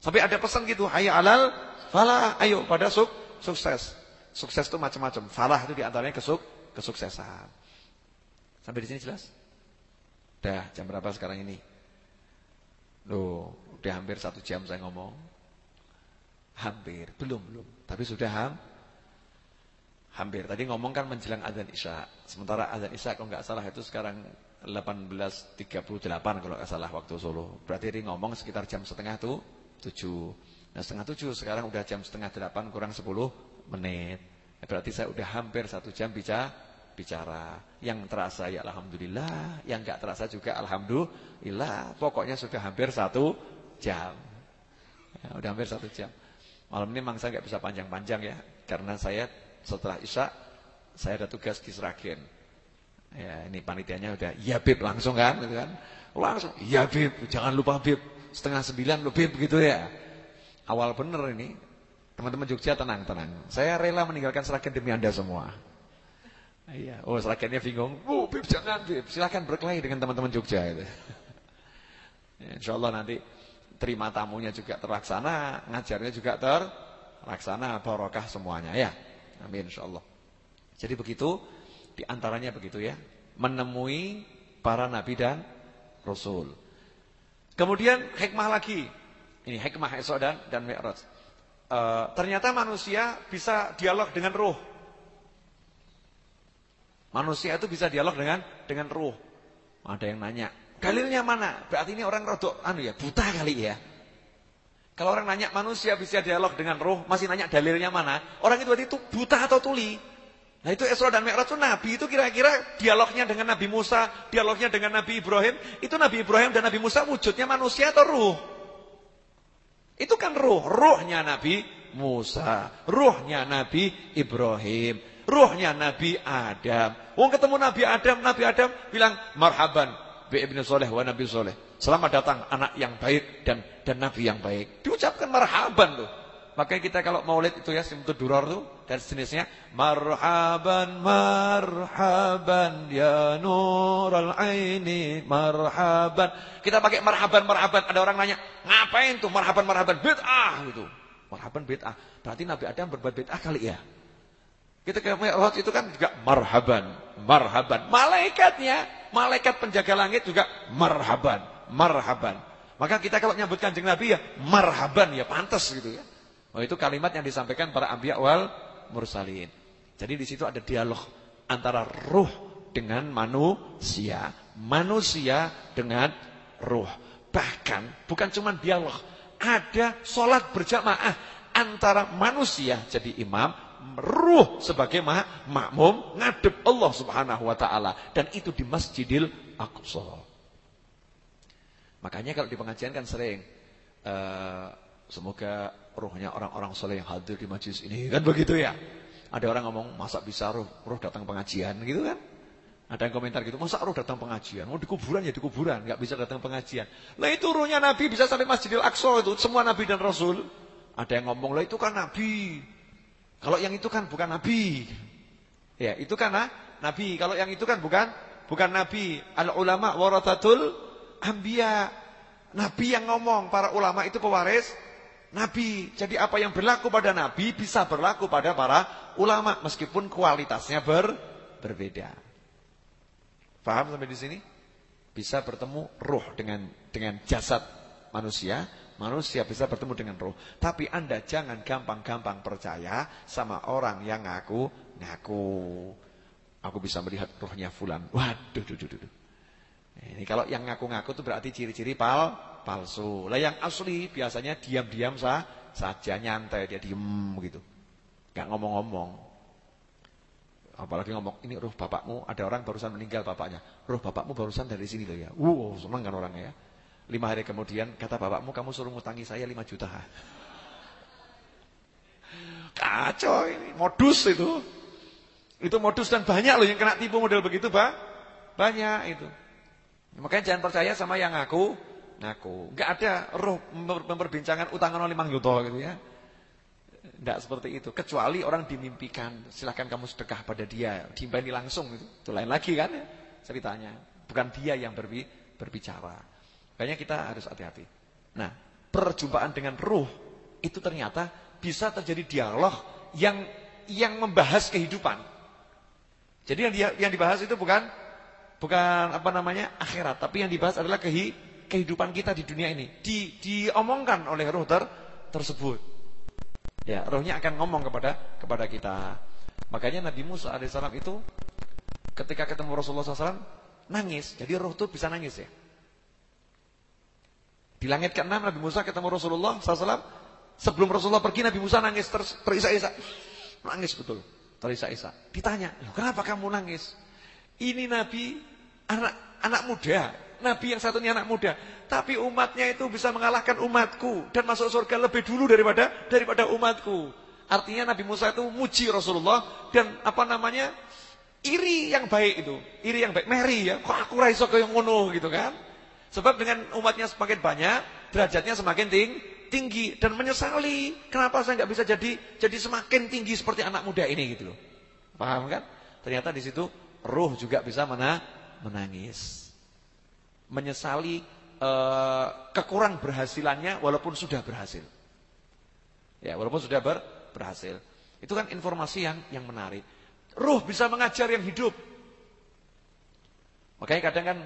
Sampai ada pesan gitu. Hayya alal falah. Ayo pada suk sukses. Sukses itu macam-macam. Falah itu di antaranya kesuk kesuksesan. Sampai di sini jelas? Dah, jam berapa sekarang ini? Loh, udah hampir satu jam saya ngomong. Hampir, belum, belum. Tapi sudah ham, hampir. Tadi ngomong kan menjelang azan Isya. Sementara azan Isya kalau nggak salah itu sekarang 18.38 kalau nggak salah waktu Solo. Berarti ini ngomong sekitar jam setengah tuh 7. Nah setengah 7 sekarang udah jam setengah 8 kurang 10 menit. Berarti saya udah hampir satu jam bicara bicara. Yang terasa ya alhamdulillah, yang nggak terasa juga alhamdulillah. Pokoknya sudah hampir satu jam. Ya, udah hampir satu jam. Malam ini memang saya nggak bisa panjang-panjang ya, karena saya setelah Isya saya ada tugas di Sragen. Ya, ini panitianya udah iya Bib langsung kan, gitu kan? Langsung, iya Bib, jangan lupa Bib, setengah sembilan lo Bib gitu ya. Awal bener ini, teman-teman Jogja tenang, tenang. Saya rela meninggalkan Sragen demi Anda semua. Iya, oh Sragennya bingung, oh Bib jangan Bib, silakan berkelahi dengan teman-teman Jogja itu. Ya, insya Allah nanti terima tamunya juga terlaksana, ngajarnya juga terlaksana, barokah semuanya ya. Amin insyaallah. Jadi begitu di antaranya begitu ya, menemui para nabi dan rasul. Kemudian hikmah lagi. Ini hikmah Isra dan dan Mi'raj. E, ternyata manusia bisa dialog dengan ruh. Manusia itu bisa dialog dengan dengan ruh. Ada yang nanya, Dalilnya mana? Berarti ini orang rodok anu ya, buta kali ya. Kalau orang nanya manusia bisa dialog dengan roh, masih nanya dalilnya mana? Orang itu itu buta atau tuli? Nah itu Isra dan Mi'raj itu Nabi itu kira-kira dialognya dengan Nabi Musa, dialognya dengan Nabi Ibrahim, itu Nabi Ibrahim dan Nabi Musa wujudnya manusia atau ruh? Itu kan ruh, ruhnya Nabi Musa, ruhnya Nabi Ibrahim, ruhnya Nabi Adam. Wong ketemu Nabi Adam, Nabi Adam bilang marhaban, bi ibnu soleh wa nabi soleh. Selamat datang anak yang baik dan dan nabi yang baik. Diucapkan marhaban tuh. Makanya kita kalau maulid itu ya simtud duror tuh dan sejenisnya marhaban marhaban ya nurul aini marhaban. Kita pakai marhaban marhaban. Ada orang nanya, "Ngapain tuh marhaban marhaban bid'ah?" gitu. Marhaban bid'ah. Berarti Nabi Adam berbuat bid'ah kali ya. Kita ke Mi'raj itu kan juga marhaban, marhaban. Malaikatnya, malaikat penjaga langit juga marhaban, marhaban. Maka kita kalau nyambut Kanjeng Nabi ya marhaban ya pantas gitu ya. Oh itu kalimat yang disampaikan para anbiya wal mursalin. Jadi di situ ada dialog antara ruh dengan manusia, manusia dengan ruh. Bahkan bukan cuma dialog, ada sholat berjamaah antara manusia jadi imam, ruh sebagai mak makmum ngadep Allah Subhanahu wa taala dan itu di Masjidil Aqsa. Makanya kalau di pengajian kan sering uh, semoga rohnya orang-orang soleh yang hadir di majlis ini kan begitu ya. Ada orang ngomong masa bisa roh roh datang pengajian gitu kan? Ada yang komentar gitu, masa roh datang pengajian? Mau di kuburan ya di kuburan, nggak bisa datang pengajian. Lah itu rohnya Nabi bisa sampai Masjidil Aqsa itu, semua Nabi dan Rasul. Ada yang ngomong, lah itu kan Nabi. Kalau yang itu kan bukan Nabi. Ya, itu kan ah, Nabi. Kalau yang itu kan bukan bukan Nabi. Al ulama warathatul anbiya. Nabi yang ngomong, para ulama itu pewaris Nabi. Jadi apa yang berlaku pada Nabi bisa berlaku pada para ulama meskipun kualitasnya ber, berbeda. Paham sampai di sini? Bisa bertemu ruh dengan dengan jasad manusia, manusia bisa bertemu dengan ruh. Tapi Anda jangan gampang-gampang percaya sama orang yang ngaku ngaku. Aku bisa melihat ruhnya fulan. Waduh, duh, duh, duh. Ini kalau yang ngaku-ngaku itu berarti ciri-ciri pal palsu. Lah yang asli biasanya diam-diam sah, saja nyantai dia diem gitu. Gak ngomong-ngomong. Apalagi ngomong ini ruh bapakmu, ada orang barusan meninggal bapaknya. Ruh bapakmu barusan dari sini loh ya. Wow, senang kan orangnya ya. Lima hari kemudian kata bapakmu kamu suruh ngutangi saya lima juta. Kacau ini, modus itu. Itu modus dan banyak loh yang kena tipu model begitu, Pak. Banyak itu. Makanya jangan percaya sama yang ngaku, ngaku. Enggak ada roh memperbincangkan utangan oleh Mang Yuto gitu ya. Enggak seperti itu. Kecuali orang dimimpikan, silahkan kamu sedekah pada dia, diimpani langsung itu. Itu lain lagi kan ya ceritanya. Bukan dia yang berbi berbicara. Makanya kita harus hati-hati. Nah, perjumpaan dengan ruh itu ternyata bisa terjadi dialog yang yang membahas kehidupan. Jadi yang dia, yang dibahas itu bukan Bukan apa namanya akhirat, tapi yang dibahas adalah kehidupan kita di dunia ini. Di, diomongkan oleh roh ter, tersebut. Ya, rohnya akan ngomong kepada kepada kita. Makanya Nabi Musa alaihissalam itu ketika ketemu Rasulullah SAW nangis. Jadi roh itu bisa nangis ya. Di langit ke-6 Nabi Musa ketemu Rasulullah SAW. Sebelum Rasulullah pergi Nabi Musa nangis ter, terisak-isak. Nangis betul. Terisak-isak. Ditanya, kenapa kamu nangis? Ini Nabi anak anak muda, Nabi yang satunya anak muda, tapi umatnya itu bisa mengalahkan umatku dan masuk surga lebih dulu daripada daripada umatku. Artinya Nabi Musa itu muji Rasulullah dan apa namanya? iri yang baik itu, iri yang baik, meri ya. Kok aku raiso yang ngono gitu kan? Sebab dengan umatnya semakin banyak, derajatnya semakin ting tinggi dan menyesali kenapa saya nggak bisa jadi jadi semakin tinggi seperti anak muda ini gitu loh. Paham kan? Ternyata di situ ruh juga bisa mena menangis. Menyesali uh, kekurang berhasilannya walaupun sudah berhasil. Ya, walaupun sudah ber, berhasil. Itu kan informasi yang yang menarik. Ruh bisa mengajar yang hidup. Makanya kadang kan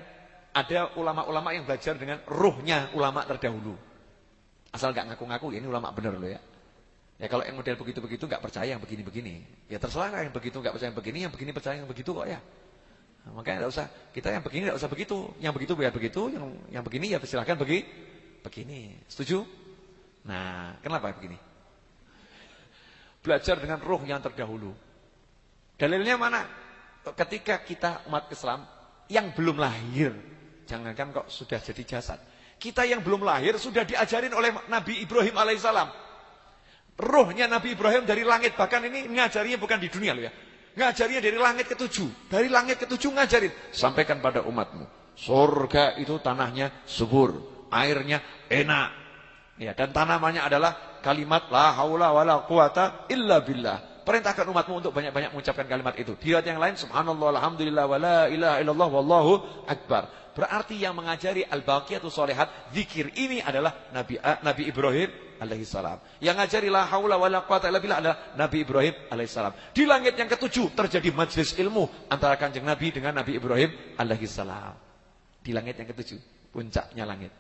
ada ulama-ulama yang belajar dengan ruhnya ulama terdahulu. Asal gak ngaku-ngaku, ya ini ulama bener loh ya. Ya kalau yang model begitu-begitu nggak percaya yang begini-begini. Ya terserah yang begitu nggak percaya yang begini, yang begini percaya yang begitu kok ya. Nah, makanya enggak usah kita yang begini enggak usah begitu, yang begitu biar begitu, yang yang begini ya silakan begi begini. Setuju? Nah, kenapa begini? Belajar dengan ruh yang terdahulu. Dalilnya mana? Ketika kita umat Islam yang belum lahir, jangankan kok sudah jadi jasad. Kita yang belum lahir sudah diajarin oleh Nabi Ibrahim alaihissalam Rohnya Nabi Ibrahim dari langit. Bahkan ini ngajarinya bukan di dunia loh ya. Ngajarinya dari langit ketujuh. Dari langit ketujuh ngajarin. Sampaikan pada umatmu. Surga itu tanahnya subur, airnya enak. Ya, dan tanamannya adalah kalimat la haula wala quwata illa billah. Perintahkan umatmu untuk banyak-banyak mengucapkan kalimat itu. Di yang lain subhanallah alhamdulillah wala ilaha illallah wallahu akbar. Berarti yang mengajari al-baqiyatu sholihat zikir ini adalah Nabi Nabi Ibrahim alaihi salam. Yang ngajari la haula wala quwata illa billah adalah Nabi Ibrahim alaihi salam. Di langit yang ketujuh terjadi majelis ilmu antara Kanjeng Nabi dengan Nabi Ibrahim alaihi salam. Di langit yang ketujuh, puncaknya langit.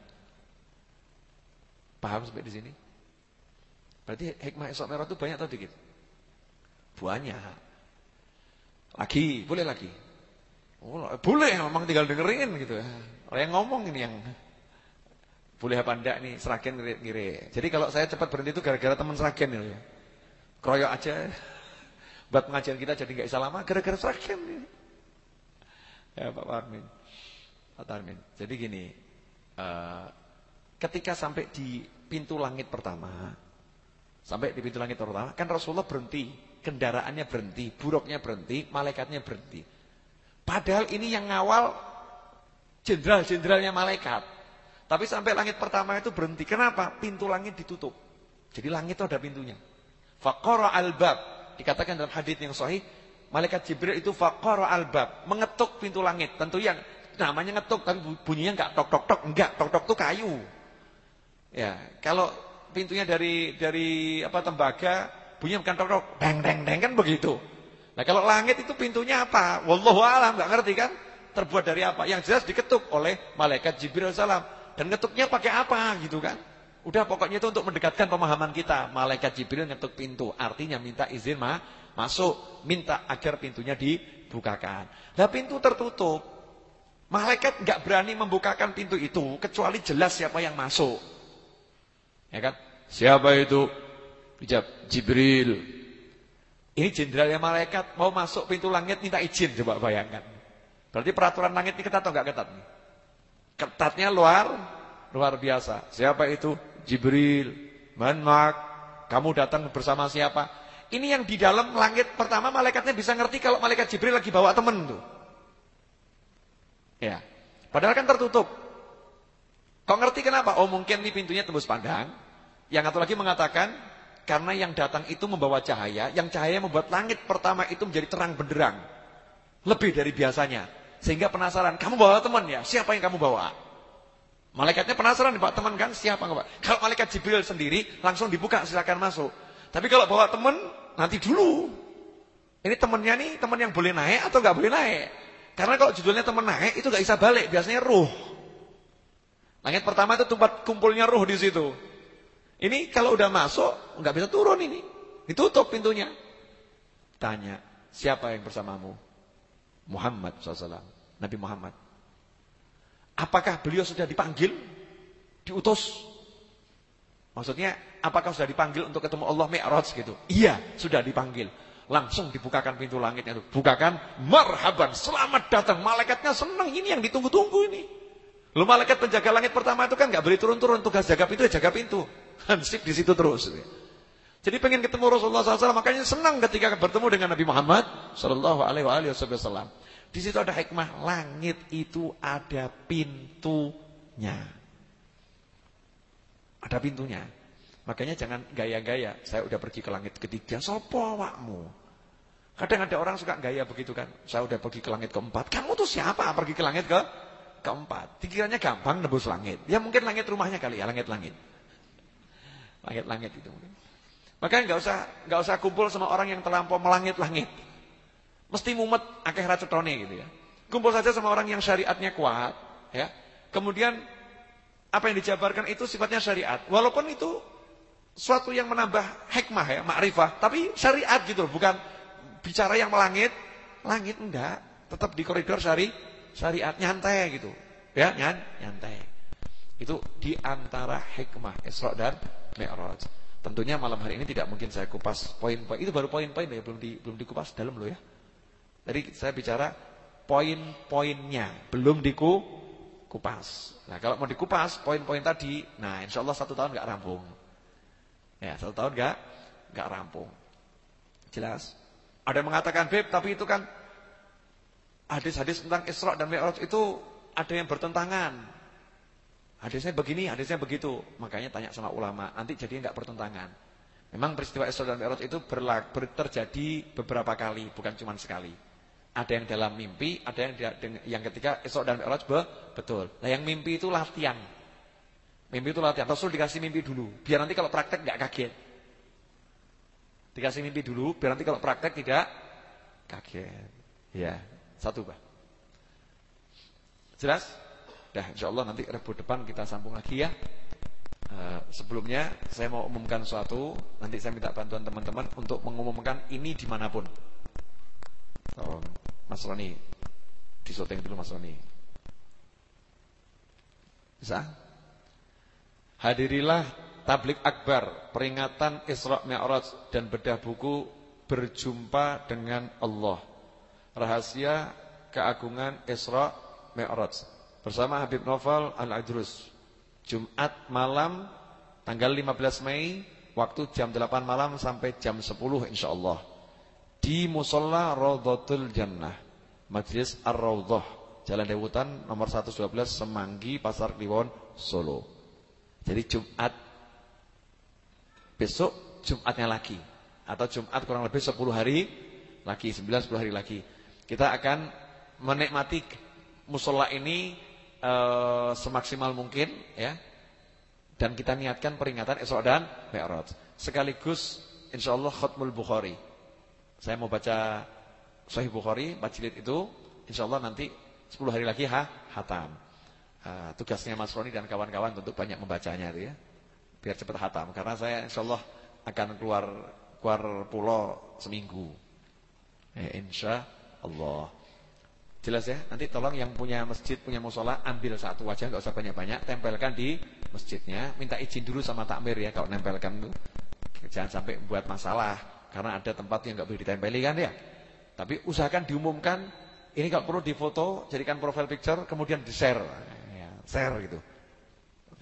Paham sampai di sini? Berarti hikmah esok merah itu banyak atau dikit? Banyak. Lagi, boleh lagi. Oh, boleh, memang tinggal dengerin gitu. Orang yang ngomong ini yang boleh apa enggak nih seragen ngire. Jadi kalau saya cepat berhenti itu gara-gara teman seragen ya. Kroyok aja. Buat pengajian kita jadi nggak bisa lama gara-gara seragen nih. Ya Pak Warmin. Pak Warmin. Jadi gini, uh, ketika sampai di pintu langit pertama, sampai di pintu langit pertama, kan Rasulullah berhenti kendaraannya berhenti, buruknya berhenti, malaikatnya berhenti. Padahal ini yang ngawal jenderal-jenderalnya malaikat. Tapi sampai langit pertama itu berhenti. Kenapa? Pintu langit ditutup. Jadi langit itu ada pintunya. Faqara albab. Dikatakan dalam hadis yang sahih, malaikat Jibril itu faqara albab, mengetuk pintu langit. Tentu yang namanya ngetuk tapi bunyinya enggak tok tok tok, enggak, tok tok itu kayu. Ya, kalau pintunya dari dari apa tembaga bunyi bukan tok tok, deng deng deng kan begitu. Nah kalau langit itu pintunya apa? Wallahu alam, nggak ngerti kan? Terbuat dari apa? Yang jelas diketuk oleh malaikat Jibril salam. Dan ngetuknya pakai apa gitu kan? Udah pokoknya itu untuk mendekatkan pemahaman kita. Malaikat Jibril ngetuk pintu, artinya minta izin ma masuk, minta agar pintunya dibukakan. Nah pintu tertutup. Malaikat nggak berani membukakan pintu itu kecuali jelas siapa yang masuk. Ya kan? Siapa itu? Jibril. Ini jenderalnya malaikat mau masuk pintu langit minta izin coba bayangkan. Berarti peraturan langit ini ketat atau enggak ketat? Ketatnya luar luar biasa. Siapa itu? Jibril. Manmak. Kamu datang bersama siapa? Ini yang di dalam langit pertama malaikatnya bisa ngerti kalau malaikat Jibril lagi bawa temen tuh. Ya. Padahal kan tertutup. Kau ngerti kenapa? Oh mungkin ini pintunya tembus pandang. Yang satu lagi mengatakan karena yang datang itu membawa cahaya, yang cahaya membuat langit pertama itu menjadi terang benderang. Lebih dari biasanya. Sehingga penasaran, kamu bawa teman ya? Siapa yang kamu bawa? Malaikatnya penasaran, Pak teman kan? Siapa Pak? Kalau malaikat Jibril sendiri langsung dibuka, silakan masuk. Tapi kalau bawa teman, nanti dulu. Ini temannya nih, teman yang boleh naik atau enggak boleh naik? Karena kalau judulnya teman naik itu enggak bisa balik, biasanya ruh. Langit pertama itu tempat kumpulnya ruh di situ. Ini kalau udah masuk nggak bisa turun ini. Ditutup pintunya. Tanya, siapa yang bersamamu? Muhammad SAW. Nabi Muhammad. Apakah beliau sudah dipanggil? Diutus? Maksudnya, apakah sudah dipanggil untuk ketemu Allah Mi'raj gitu? Iya, sudah dipanggil. Langsung dibukakan pintu langitnya itu. Bukakan, marhaban, selamat datang. Malaikatnya senang, ini yang ditunggu-tunggu ini. Lu malaikat penjaga langit pertama itu kan nggak boleh turun-turun. Tugas jaga pintu ya jaga pintu. Hansip di situ terus. Jadi pengen ketemu Rasulullah SAW, makanya senang ketika bertemu dengan Nabi Muhammad Wasallam. Di situ ada hikmah, langit itu ada pintunya. Ada pintunya. Makanya jangan gaya-gaya. Saya udah pergi ke langit ketiga, sopo wakmu. Kadang ada orang suka gaya begitu kan. Saya udah pergi ke langit keempat. Kamu tuh siapa pergi ke langit ke keempat? Pikirannya gampang nebus langit. Ya mungkin langit rumahnya kali ya, langit-langit. Langit-langit itu mungkin. Makanya nggak usah nggak usah kumpul sama orang yang terlampau melangit-langit. Mesti mumet akeh racetone gitu ya. Kumpul saja sama orang yang syariatnya kuat, ya. Kemudian apa yang dijabarkan itu sifatnya syariat. Walaupun itu suatu yang menambah hikmah ya, makrifah, tapi syariat gitu bukan bicara yang melangit, langit enggak, tetap di koridor syari syariat nyantai gitu. Ya, nyan, nyantai. Itu di antara hikmah Isra dan Mi'raj. Tentunya malam hari ini tidak mungkin saya kupas poin-poin. Itu baru poin-poin ya, belum di, belum dikupas dalam loh ya. Jadi saya bicara poin-poinnya, belum dikupas. Nah, kalau mau dikupas poin-poin tadi, nah insya Allah satu tahun nggak rampung. Ya, satu tahun nggak nggak rampung. Jelas? Ada yang mengatakan, "Beb, tapi itu kan hadis-hadis tentang Isra dan Mi'raj itu ada yang bertentangan. Hadisnya begini, hadisnya begitu. Makanya tanya sama ulama, nanti jadi enggak bertentangan. Memang peristiwa Isra dan Mi'raj itu berlaku, terjadi beberapa kali, bukan cuma sekali. Ada yang dalam mimpi, ada yang yang ketika Isra dan Mi'raj betul. Nah, yang mimpi itu latihan. Mimpi itu latihan. Rasul dikasih mimpi dulu, biar nanti kalau praktek enggak kaget. Dikasih mimpi dulu, biar nanti kalau praktek tidak kaget. Ya, satu, Pak. Jelas? Dah Allah nanti Rabu depan kita sambung lagi ya. Uh, sebelumnya saya mau umumkan suatu, nanti saya minta bantuan teman-teman untuk mengumumkan ini di mana pun. Oh, Mas Roni, disoting dulu Mas Roni. Bisa? Hadirilah tablik akbar, peringatan Isra Mi'raj dan bedah buku berjumpa dengan Allah. Rahasia keagungan Isra Mi'raj bersama Habib Novel Al-Ajrus. Jumat malam tanggal 15 Mei waktu jam 8 malam sampai jam 10 insyaallah di Musola Raudhatul Jannah. Majlis Ar-Raudhah, Jalan Dewutan nomor 112 Semanggi, Pasar Kliwon, Solo. Jadi Jumat besok Jumatnya lagi atau Jumat kurang lebih 10 hari lagi, 9 10 hari lagi. Kita akan menikmati musola ini uh, semaksimal mungkin ya. Dan kita niatkan peringatan Isra dan Mi'raj. Sekaligus insyaallah khatmul Bukhari. Saya mau baca Sahih Bukhari, majlid itu insyaallah nanti 10 hari lagi ha, hatam. Uh, tugasnya Mas Roni dan kawan-kawan untuk banyak membacanya itu ya. Biar cepat hatam karena saya insyaallah akan keluar keluar pulau seminggu. Ya, insya Allah. Jelas ya? Nanti tolong yang punya masjid, punya musola, ambil satu aja, nggak usah banyak-banyak, tempelkan di masjidnya. Minta izin dulu sama takmir ya, kalau nempelkan itu. Jangan sampai buat masalah, karena ada tempat yang nggak boleh ditempeli kan ya. Tapi usahakan diumumkan, ini kalau perlu difoto, jadikan profile picture, kemudian di-share. Ya, share gitu.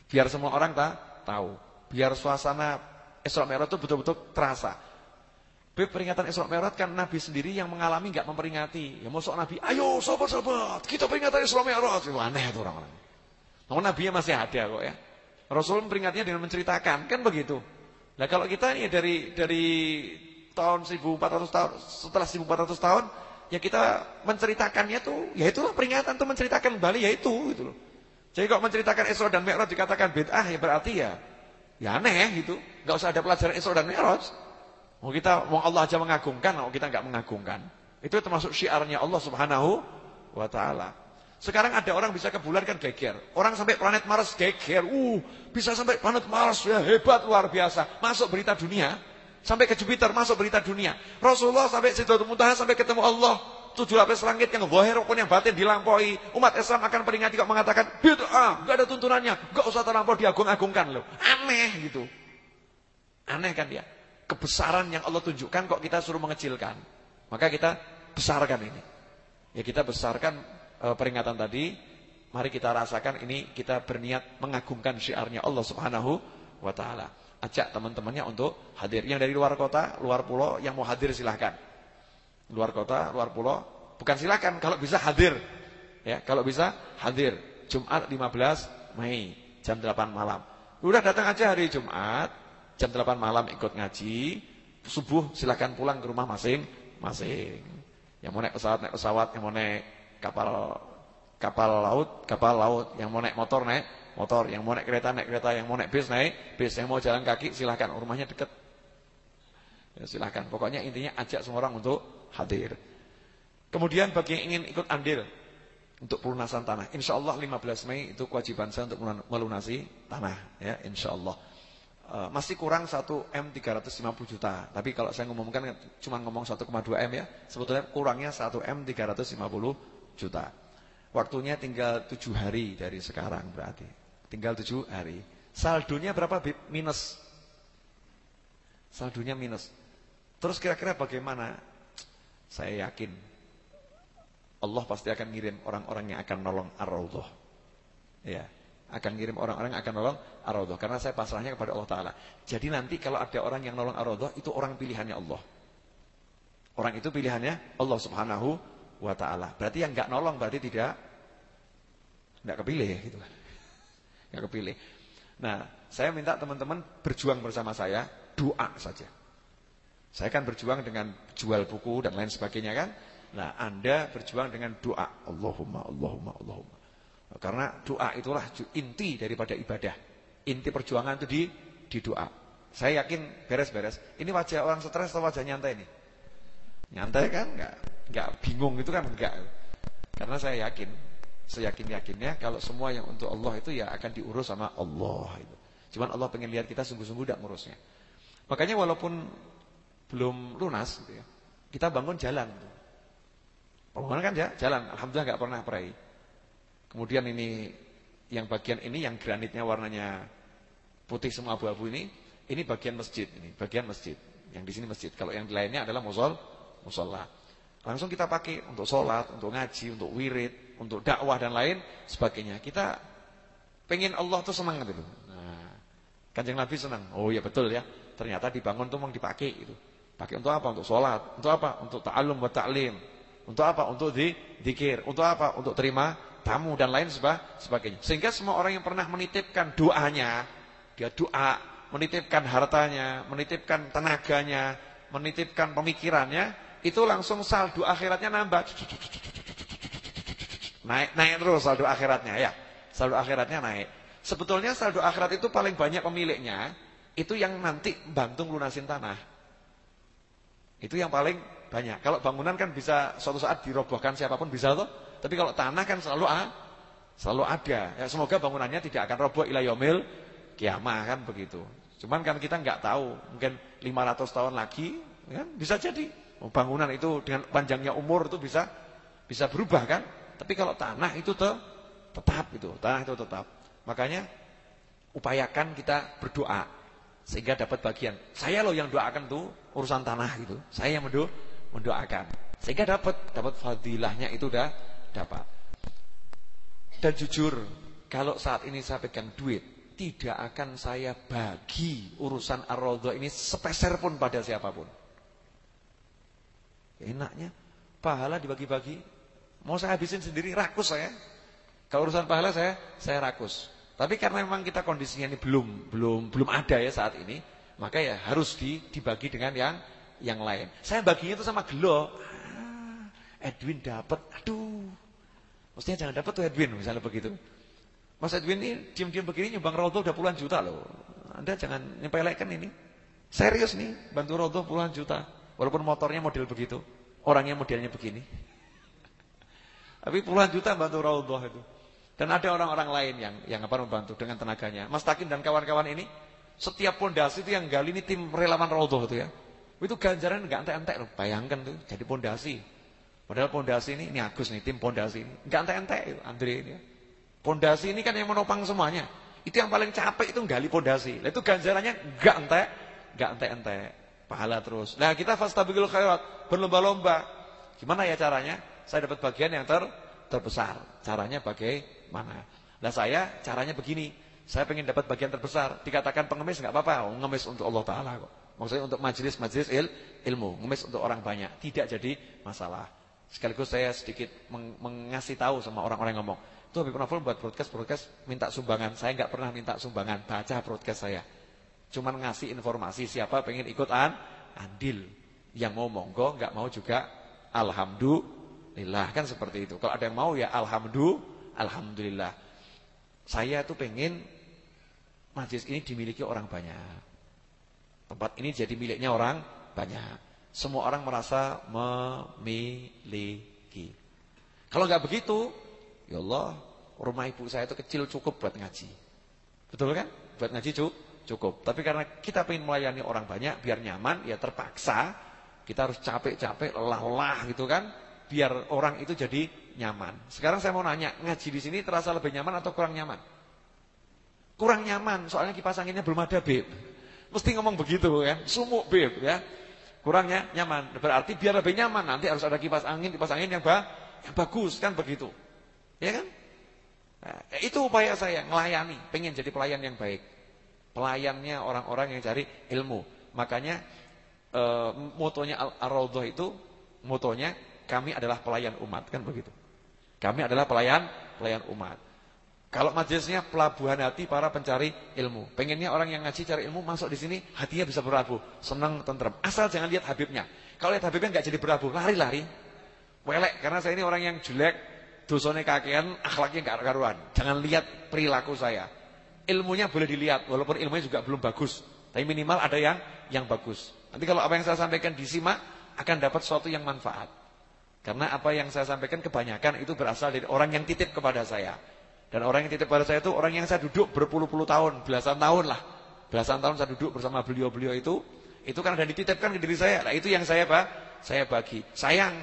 Biar semua orang tak tahu. Biar suasana Isra Mi'raj itu betul-betul terasa. Peringatan Isra Mi'raj kan Nabi sendiri yang mengalami nggak memperingati. Ya masuk Nabi, ayo sahabat-sahabat, kita peringatan Isra Mi'raj. Itu aneh itu orang-orang. Namun Nabi masih ada kok ya. Rasul memperingatnya dengan menceritakan, kan begitu. Nah kalau kita ini dari dari tahun 1400 tahun, setelah 1400 tahun, ya kita menceritakannya tuh, ya itulah peringatan tuh menceritakan kembali, ya itu gitu loh. Jadi kalau menceritakan Isra dan Mi'raj dikatakan bid'ah ya berarti ya ya aneh gitu. Enggak usah ada pelajaran Isra dan Mi'raj. Mau kita mau Allah aja mengagungkan, mau kita enggak mengagungkan. Itu termasuk syiarnya Allah Subhanahu wa taala. Sekarang ada orang bisa ke bulan kan geger. Orang sampai planet Mars geger. Uh, bisa sampai planet Mars ya hebat luar biasa. Masuk berita dunia. Sampai ke Jupiter masuk berita dunia. Rasulullah sampai Sidratul Muntaha sampai ketemu Allah. Tujuh lapis langit yang zahir maupun yang batin dilampaui. Umat Islam akan peringati kok mengatakan bid'ah, enggak ada tuntunannya, enggak usah terlampau diagung-agungkan loh. Aneh gitu. Aneh kan dia kebesaran yang Allah tunjukkan kok kita suruh mengecilkan. Maka kita besarkan ini. Ya kita besarkan e, peringatan tadi. Mari kita rasakan ini kita berniat mengagungkan syiarnya Allah Subhanahu wa taala. Ajak teman-temannya untuk hadir. Yang dari luar kota, luar pulau yang mau hadir silahkan. Luar kota, luar pulau, bukan silahkan kalau bisa hadir. Ya, kalau bisa hadir. Jumat 15 Mei jam 8 malam. Udah datang aja hari Jumat, jam 8 malam ikut ngaji, subuh silakan pulang ke rumah masing-masing. Yang mau naik pesawat naik pesawat, yang mau naik kapal kapal laut, kapal laut, yang mau naik motor naik motor, yang mau naik kereta naik kereta, yang mau naik bis naik bis, yang mau jalan kaki silakan, rumahnya dekat. Ya, silakan. Pokoknya intinya ajak semua orang untuk hadir. Kemudian bagi yang ingin ikut andil untuk pelunasan tanah, insya Allah 15 Mei itu kewajiban saya untuk melunasi tanah, ya insya Allah. Eh, masih kurang 1 M 350 juta. Tapi kalau saya ngomongkan cuma ngomong 1,2 M ya, sebetulnya kurangnya 1 M 350 juta. Waktunya tinggal 7 hari dari sekarang berarti. Tinggal 7 hari. Saldonya berapa Minus. Saldonya minus. Terus kira-kira bagaimana? Saya yakin Allah pasti akan ngirim orang-orang yang akan nolong Ar-Raudhah. Ya akan ngirim orang-orang akan nolong Ar-Raudhah karena saya pasrahnya kepada Allah taala. Jadi nanti kalau ada orang yang nolong Ar-Raudhah itu orang pilihannya Allah. Orang itu pilihannya Allah Subhanahu wa taala. Berarti yang enggak nolong berarti tidak Enggak kepilih gitu kan. Enggak kepilih. Nah, saya minta teman-teman berjuang bersama saya, doa saja. Saya kan berjuang dengan jual buku dan lain sebagainya kan. Nah, Anda berjuang dengan doa. Allahumma, Allahumma, Allahumma. Karena doa itulah inti daripada ibadah. Inti perjuangan itu di di doa. Saya yakin beres-beres. Ini wajah orang stres atau wajah nyantai nih? Nyantai kan? Enggak, enggak bingung itu kan enggak. Karena saya yakin, saya yakin-yakinnya kalau semua yang untuk Allah itu ya akan diurus sama Allah itu. Cuman Allah pengen lihat kita sungguh-sungguh tidak ngurusnya. Makanya walaupun belum lunas gitu ya, kita bangun jalan. Bangunan kan ya, jalan. Alhamdulillah nggak pernah perai. Kemudian ini yang bagian ini yang granitnya warnanya putih semua abu-abu ini, ini bagian masjid ini, bagian masjid. Yang di sini masjid. Kalau yang lainnya adalah musol, musola. Langsung kita pakai untuk sholat, untuk ngaji, untuk wirid, untuk dakwah dan lain sebagainya. Kita pengen Allah tuh senang gitu. Nah, Kanjeng Nabi senang. Oh ya betul ya. Ternyata dibangun tuh mau dipakai itu. Pakai untuk apa? Untuk sholat. Untuk apa? Untuk ta'alum wa ta'lim. Untuk apa? Untuk di dikir. Untuk apa? Untuk terima tamu dan lain sebagainya. Sehingga semua orang yang pernah menitipkan doanya, dia doa, menitipkan hartanya, menitipkan tenaganya, menitipkan pemikirannya, itu langsung saldo akhiratnya nambah. Naik naik terus saldo akhiratnya ya. Saldo akhiratnya naik. Sebetulnya saldo akhirat itu paling banyak pemiliknya itu yang nanti bantu lunasin tanah. Itu yang paling banyak. Kalau bangunan kan bisa suatu saat dirobohkan siapa pun bisa tuh. Tapi kalau tanah kan selalu a, selalu ada. Ya, semoga bangunannya tidak akan roboh ila yaumil kiamah kan begitu. Cuman kan kita nggak tahu, mungkin 500 tahun lagi kan bisa jadi bangunan itu dengan panjangnya umur itu bisa bisa berubah kan? Tapi kalau tanah itu te, tetap itu, tanah itu tetap. Makanya upayakan kita berdoa sehingga dapat bagian. Saya loh yang doakan tuh urusan tanah gitu. Saya yang mendoa, mendoakan. Sehingga dapat dapat fadilahnya itu udah dapat. Dan jujur, kalau saat ini saya pegang duit, tidak akan saya bagi urusan ar ini sepeser pun pada siapa pun. Enaknya pahala dibagi-bagi. Mau saya habisin sendiri rakus saya. Kalau urusan pahala saya saya rakus. Tapi karena memang kita kondisinya ini belum belum belum ada ya saat ini, maka ya harus di, dibagi dengan yang yang lain. Saya baginya itu sama gelo. Edwin dapat. Aduh. Mestinya jangan dapat tuh Edwin misalnya begitu. Mas Edwin ini diam-diam begini nyumbang rodo udah puluhan juta loh. Anda jangan nyepelekan ini. Serius nih, bantu rodo puluhan juta. Walaupun motornya model begitu, orangnya modelnya begini. Tapi puluhan juta bantu Raudhah itu. Dan ada orang-orang lain yang yang apa membantu dengan tenaganya. Mas Takin dan kawan-kawan ini setiap pondasi itu yang gali ini tim relawan Raudhah itu ya. Itu ganjaran enggak entek-entek loh. Bayangkan tuh jadi pondasi. Padahal pondasi ini ini Agus nih tim pondasi ini. Enggak entek-entek itu Andre ini. Pondasi ini kan yang menopang semuanya. Itu yang paling capek itu gali pondasi. Nah, itu ganjarannya enggak entek, enggak entek-entek pahala terus. Nah, kita fastabiqul khairat, berlomba-lomba. Gimana ya caranya? Saya dapat bagian yang ter terbesar. Caranya bagaimana? Nah, saya caranya begini. Saya pengen dapat bagian terbesar. Dikatakan pengemis enggak apa-apa, oh, ngemis untuk Allah taala kok. Maksudnya untuk majelis-majelis il, ilmu, ngemis untuk orang banyak, tidak jadi masalah. Sekaligus saya sedikit meng mengasih tahu sama orang-orang yang ngomong, tuh Habib Novel buat broadcast-broadcast minta sumbangan. Saya enggak pernah minta sumbangan, baca broadcast saya. Cuman ngasih informasi siapa pengen ikut an andil. Yang mau monggo, nggak mau juga alhamdulillah kan seperti itu. Kalau ada yang mau ya alhamdulillah, alhamdulillah. Saya tuh pengen majlis ini dimiliki orang banyak. Tempat ini jadi miliknya orang banyak. Semua orang merasa memiliki. Kalau nggak begitu, ya Allah, rumah ibu saya itu kecil cukup buat ngaji. Betul kan? Buat ngaji cukup cukup. Tapi karena kita ingin melayani orang banyak biar nyaman, ya terpaksa kita harus capek-capek, lelah-lelah gitu kan, biar orang itu jadi nyaman. Sekarang saya mau nanya, ngaji di sini terasa lebih nyaman atau kurang nyaman? Kurang nyaman, soalnya kipas anginnya belum ada, Beb. Mesti ngomong begitu kan, sumuk, Beb ya. Kurangnya nyaman. Berarti biar lebih nyaman nanti harus ada kipas angin, kipas angin yang, ba yang bagus kan begitu. Ya kan? Nah, itu upaya saya ngelayani, pengen jadi pelayan yang baik. Pelayannya orang-orang yang cari ilmu. Makanya e, motonya Ar-Raudhah itu motonya kami adalah pelayan umat kan begitu. Kami adalah pelayan pelayan umat. Kalau majelisnya pelabuhan hati para pencari ilmu. Pengennya orang yang ngaji cari ilmu masuk di sini hatinya bisa berlabuh, senang, tentrem. Asal jangan lihat Habibnya. Kalau lihat Habibnya nggak jadi berlabuh, lari-lari. Welek karena saya ini orang yang jelek, dosanya kakean, akhlaknya nggak karuan. Jangan lihat perilaku saya. Ilmunya boleh dilihat walaupun ilmunya juga belum bagus, tapi minimal ada yang yang bagus. Nanti kalau apa yang saya sampaikan disimak akan dapat sesuatu yang manfaat. Karena apa yang saya sampaikan kebanyakan itu berasal dari orang yang titip kepada saya. Dan orang yang titip pada saya itu orang yang saya duduk berpuluh-puluh tahun, belasan tahun lah. Belasan tahun saya duduk bersama beliau-beliau itu, itu kan ada dititipkan ke diri saya. Nah, itu yang saya pak, saya bagi. Sayang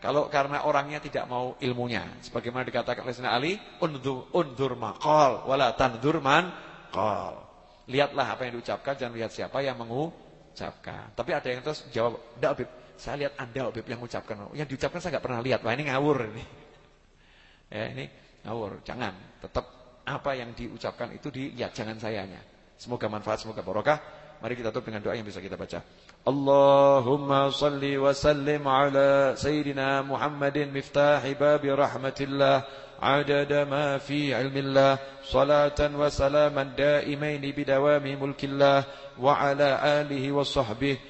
kalau karena orangnya tidak mau ilmunya. Sebagaimana dikatakan oleh Sayyidina Ali, undur undur maqal wala tandur man qal. Lihatlah apa yang diucapkan, jangan lihat siapa yang mengucapkan. Tapi ada yang terus jawab, "Enggak, Habib. Saya lihat Anda, Habib, yang mengucapkan. Yang diucapkan saya enggak pernah lihat." Wah, ini ngawur ini. Ya, ini ngawur. Jangan, tetap apa yang diucapkan itu dilihat, jangan sayanya. Semoga manfaat, semoga barokah. Mari kita tutup dengan doa yang bisa kita baca. Allahumma salli wa sallim ala Sayyidina Muhammadin miftahi babi rahmatillah ma fi ilmillah salatan wa salaman daimaini bidawami mulkillah wa ala alihi wa sahbihi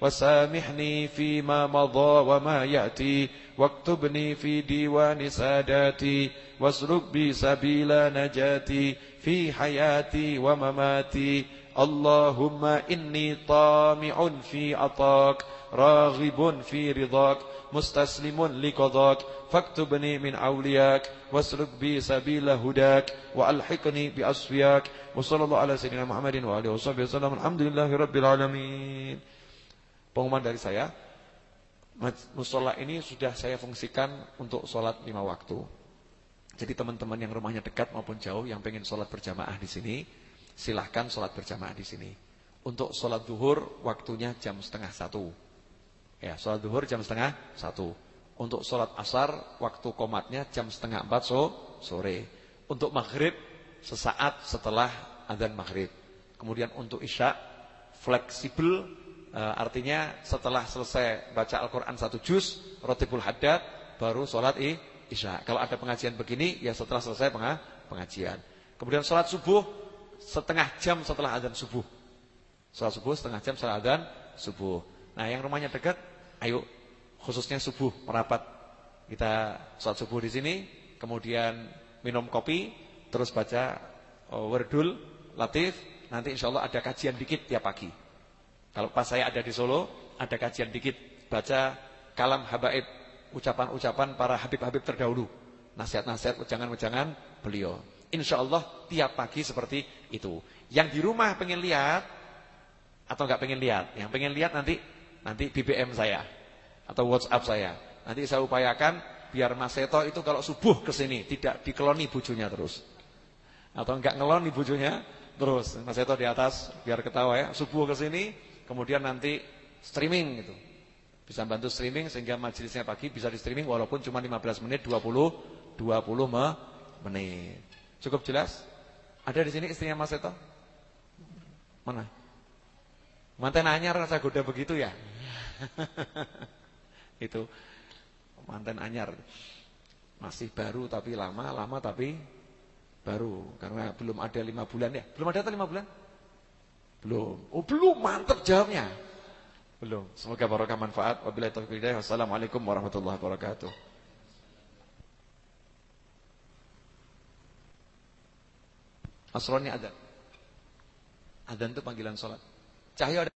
وسامحني فيما مضى وما يأتي واكتبني في ديوان ساداتي واسلك بي سبيل نجاتي في حياتي ومماتي اللهم إني طامع في عطاك راغب في رضاك مستسلم لقضاك فاكتبني من أولياك واسلك بي سبيل هداك وألحقني بأصفياك وصلى الله على سيدنا محمد وآله وصحبه وسلم الحمد لله رب العالمين Pengumuman dari saya, musola ini sudah saya fungsikan untuk sholat lima waktu. Jadi teman-teman yang rumahnya dekat maupun jauh yang pengen sholat berjamaah di sini, silahkan sholat berjamaah di sini. Untuk sholat duhur waktunya jam setengah satu. Ya, sholat duhur jam setengah satu. Untuk sholat asar waktu komatnya jam setengah empat so, sore. Untuk maghrib sesaat setelah adzan maghrib. Kemudian untuk isya fleksibel E, artinya setelah selesai baca Al-Quran satu juz, rotibul haddad, baru sholat isya. Kalau ada pengajian begini, ya setelah selesai pengajian. Kemudian sholat subuh, setengah jam setelah adzan subuh. Sholat subuh setengah jam setelah adzan subuh. Nah yang rumahnya dekat, ayo khususnya subuh merapat. Kita sholat subuh di sini, kemudian minum kopi, terus baca oh, werdul, latif, nanti insya Allah ada kajian dikit tiap pagi. Kalau pas saya ada di Solo, ada kajian dikit, baca kalam habaib, ucapan-ucapan para habib-habib terdahulu. Nasihat-nasihat, ujangan-ujangan beliau. Insya Allah tiap pagi seperti itu. Yang di rumah pengen lihat, atau nggak pengen lihat? Yang pengen lihat nanti nanti BBM saya, atau WhatsApp saya. Nanti saya upayakan biar Mas Seto itu kalau subuh ke sini tidak dikeloni bujunya terus. Atau enggak ngeloni bujunya terus. Mas Seto di atas biar ketawa ya. Subuh ke sini kemudian nanti streaming gitu. Bisa bantu streaming sehingga majelisnya pagi bisa di streaming walaupun cuma 15 menit 20 20 menit. Cukup jelas? Ada di sini istrinya Mas Eto? Mana? Manten anyar rasa goda begitu ya? Itu manten anyar. Masih baru tapi lama, lama tapi baru karena belum ada lima bulan ya. Belum ada atau lima bulan? Belum. Oh, belum. Mantap jawabnya. Belum. Semoga barokah manfaat. Wabillahi taufiq hidayah. Wassalamualaikum warahmatullahi wabarakatuh. Asroni ada. Adan itu panggilan sholat. Cahaya ada.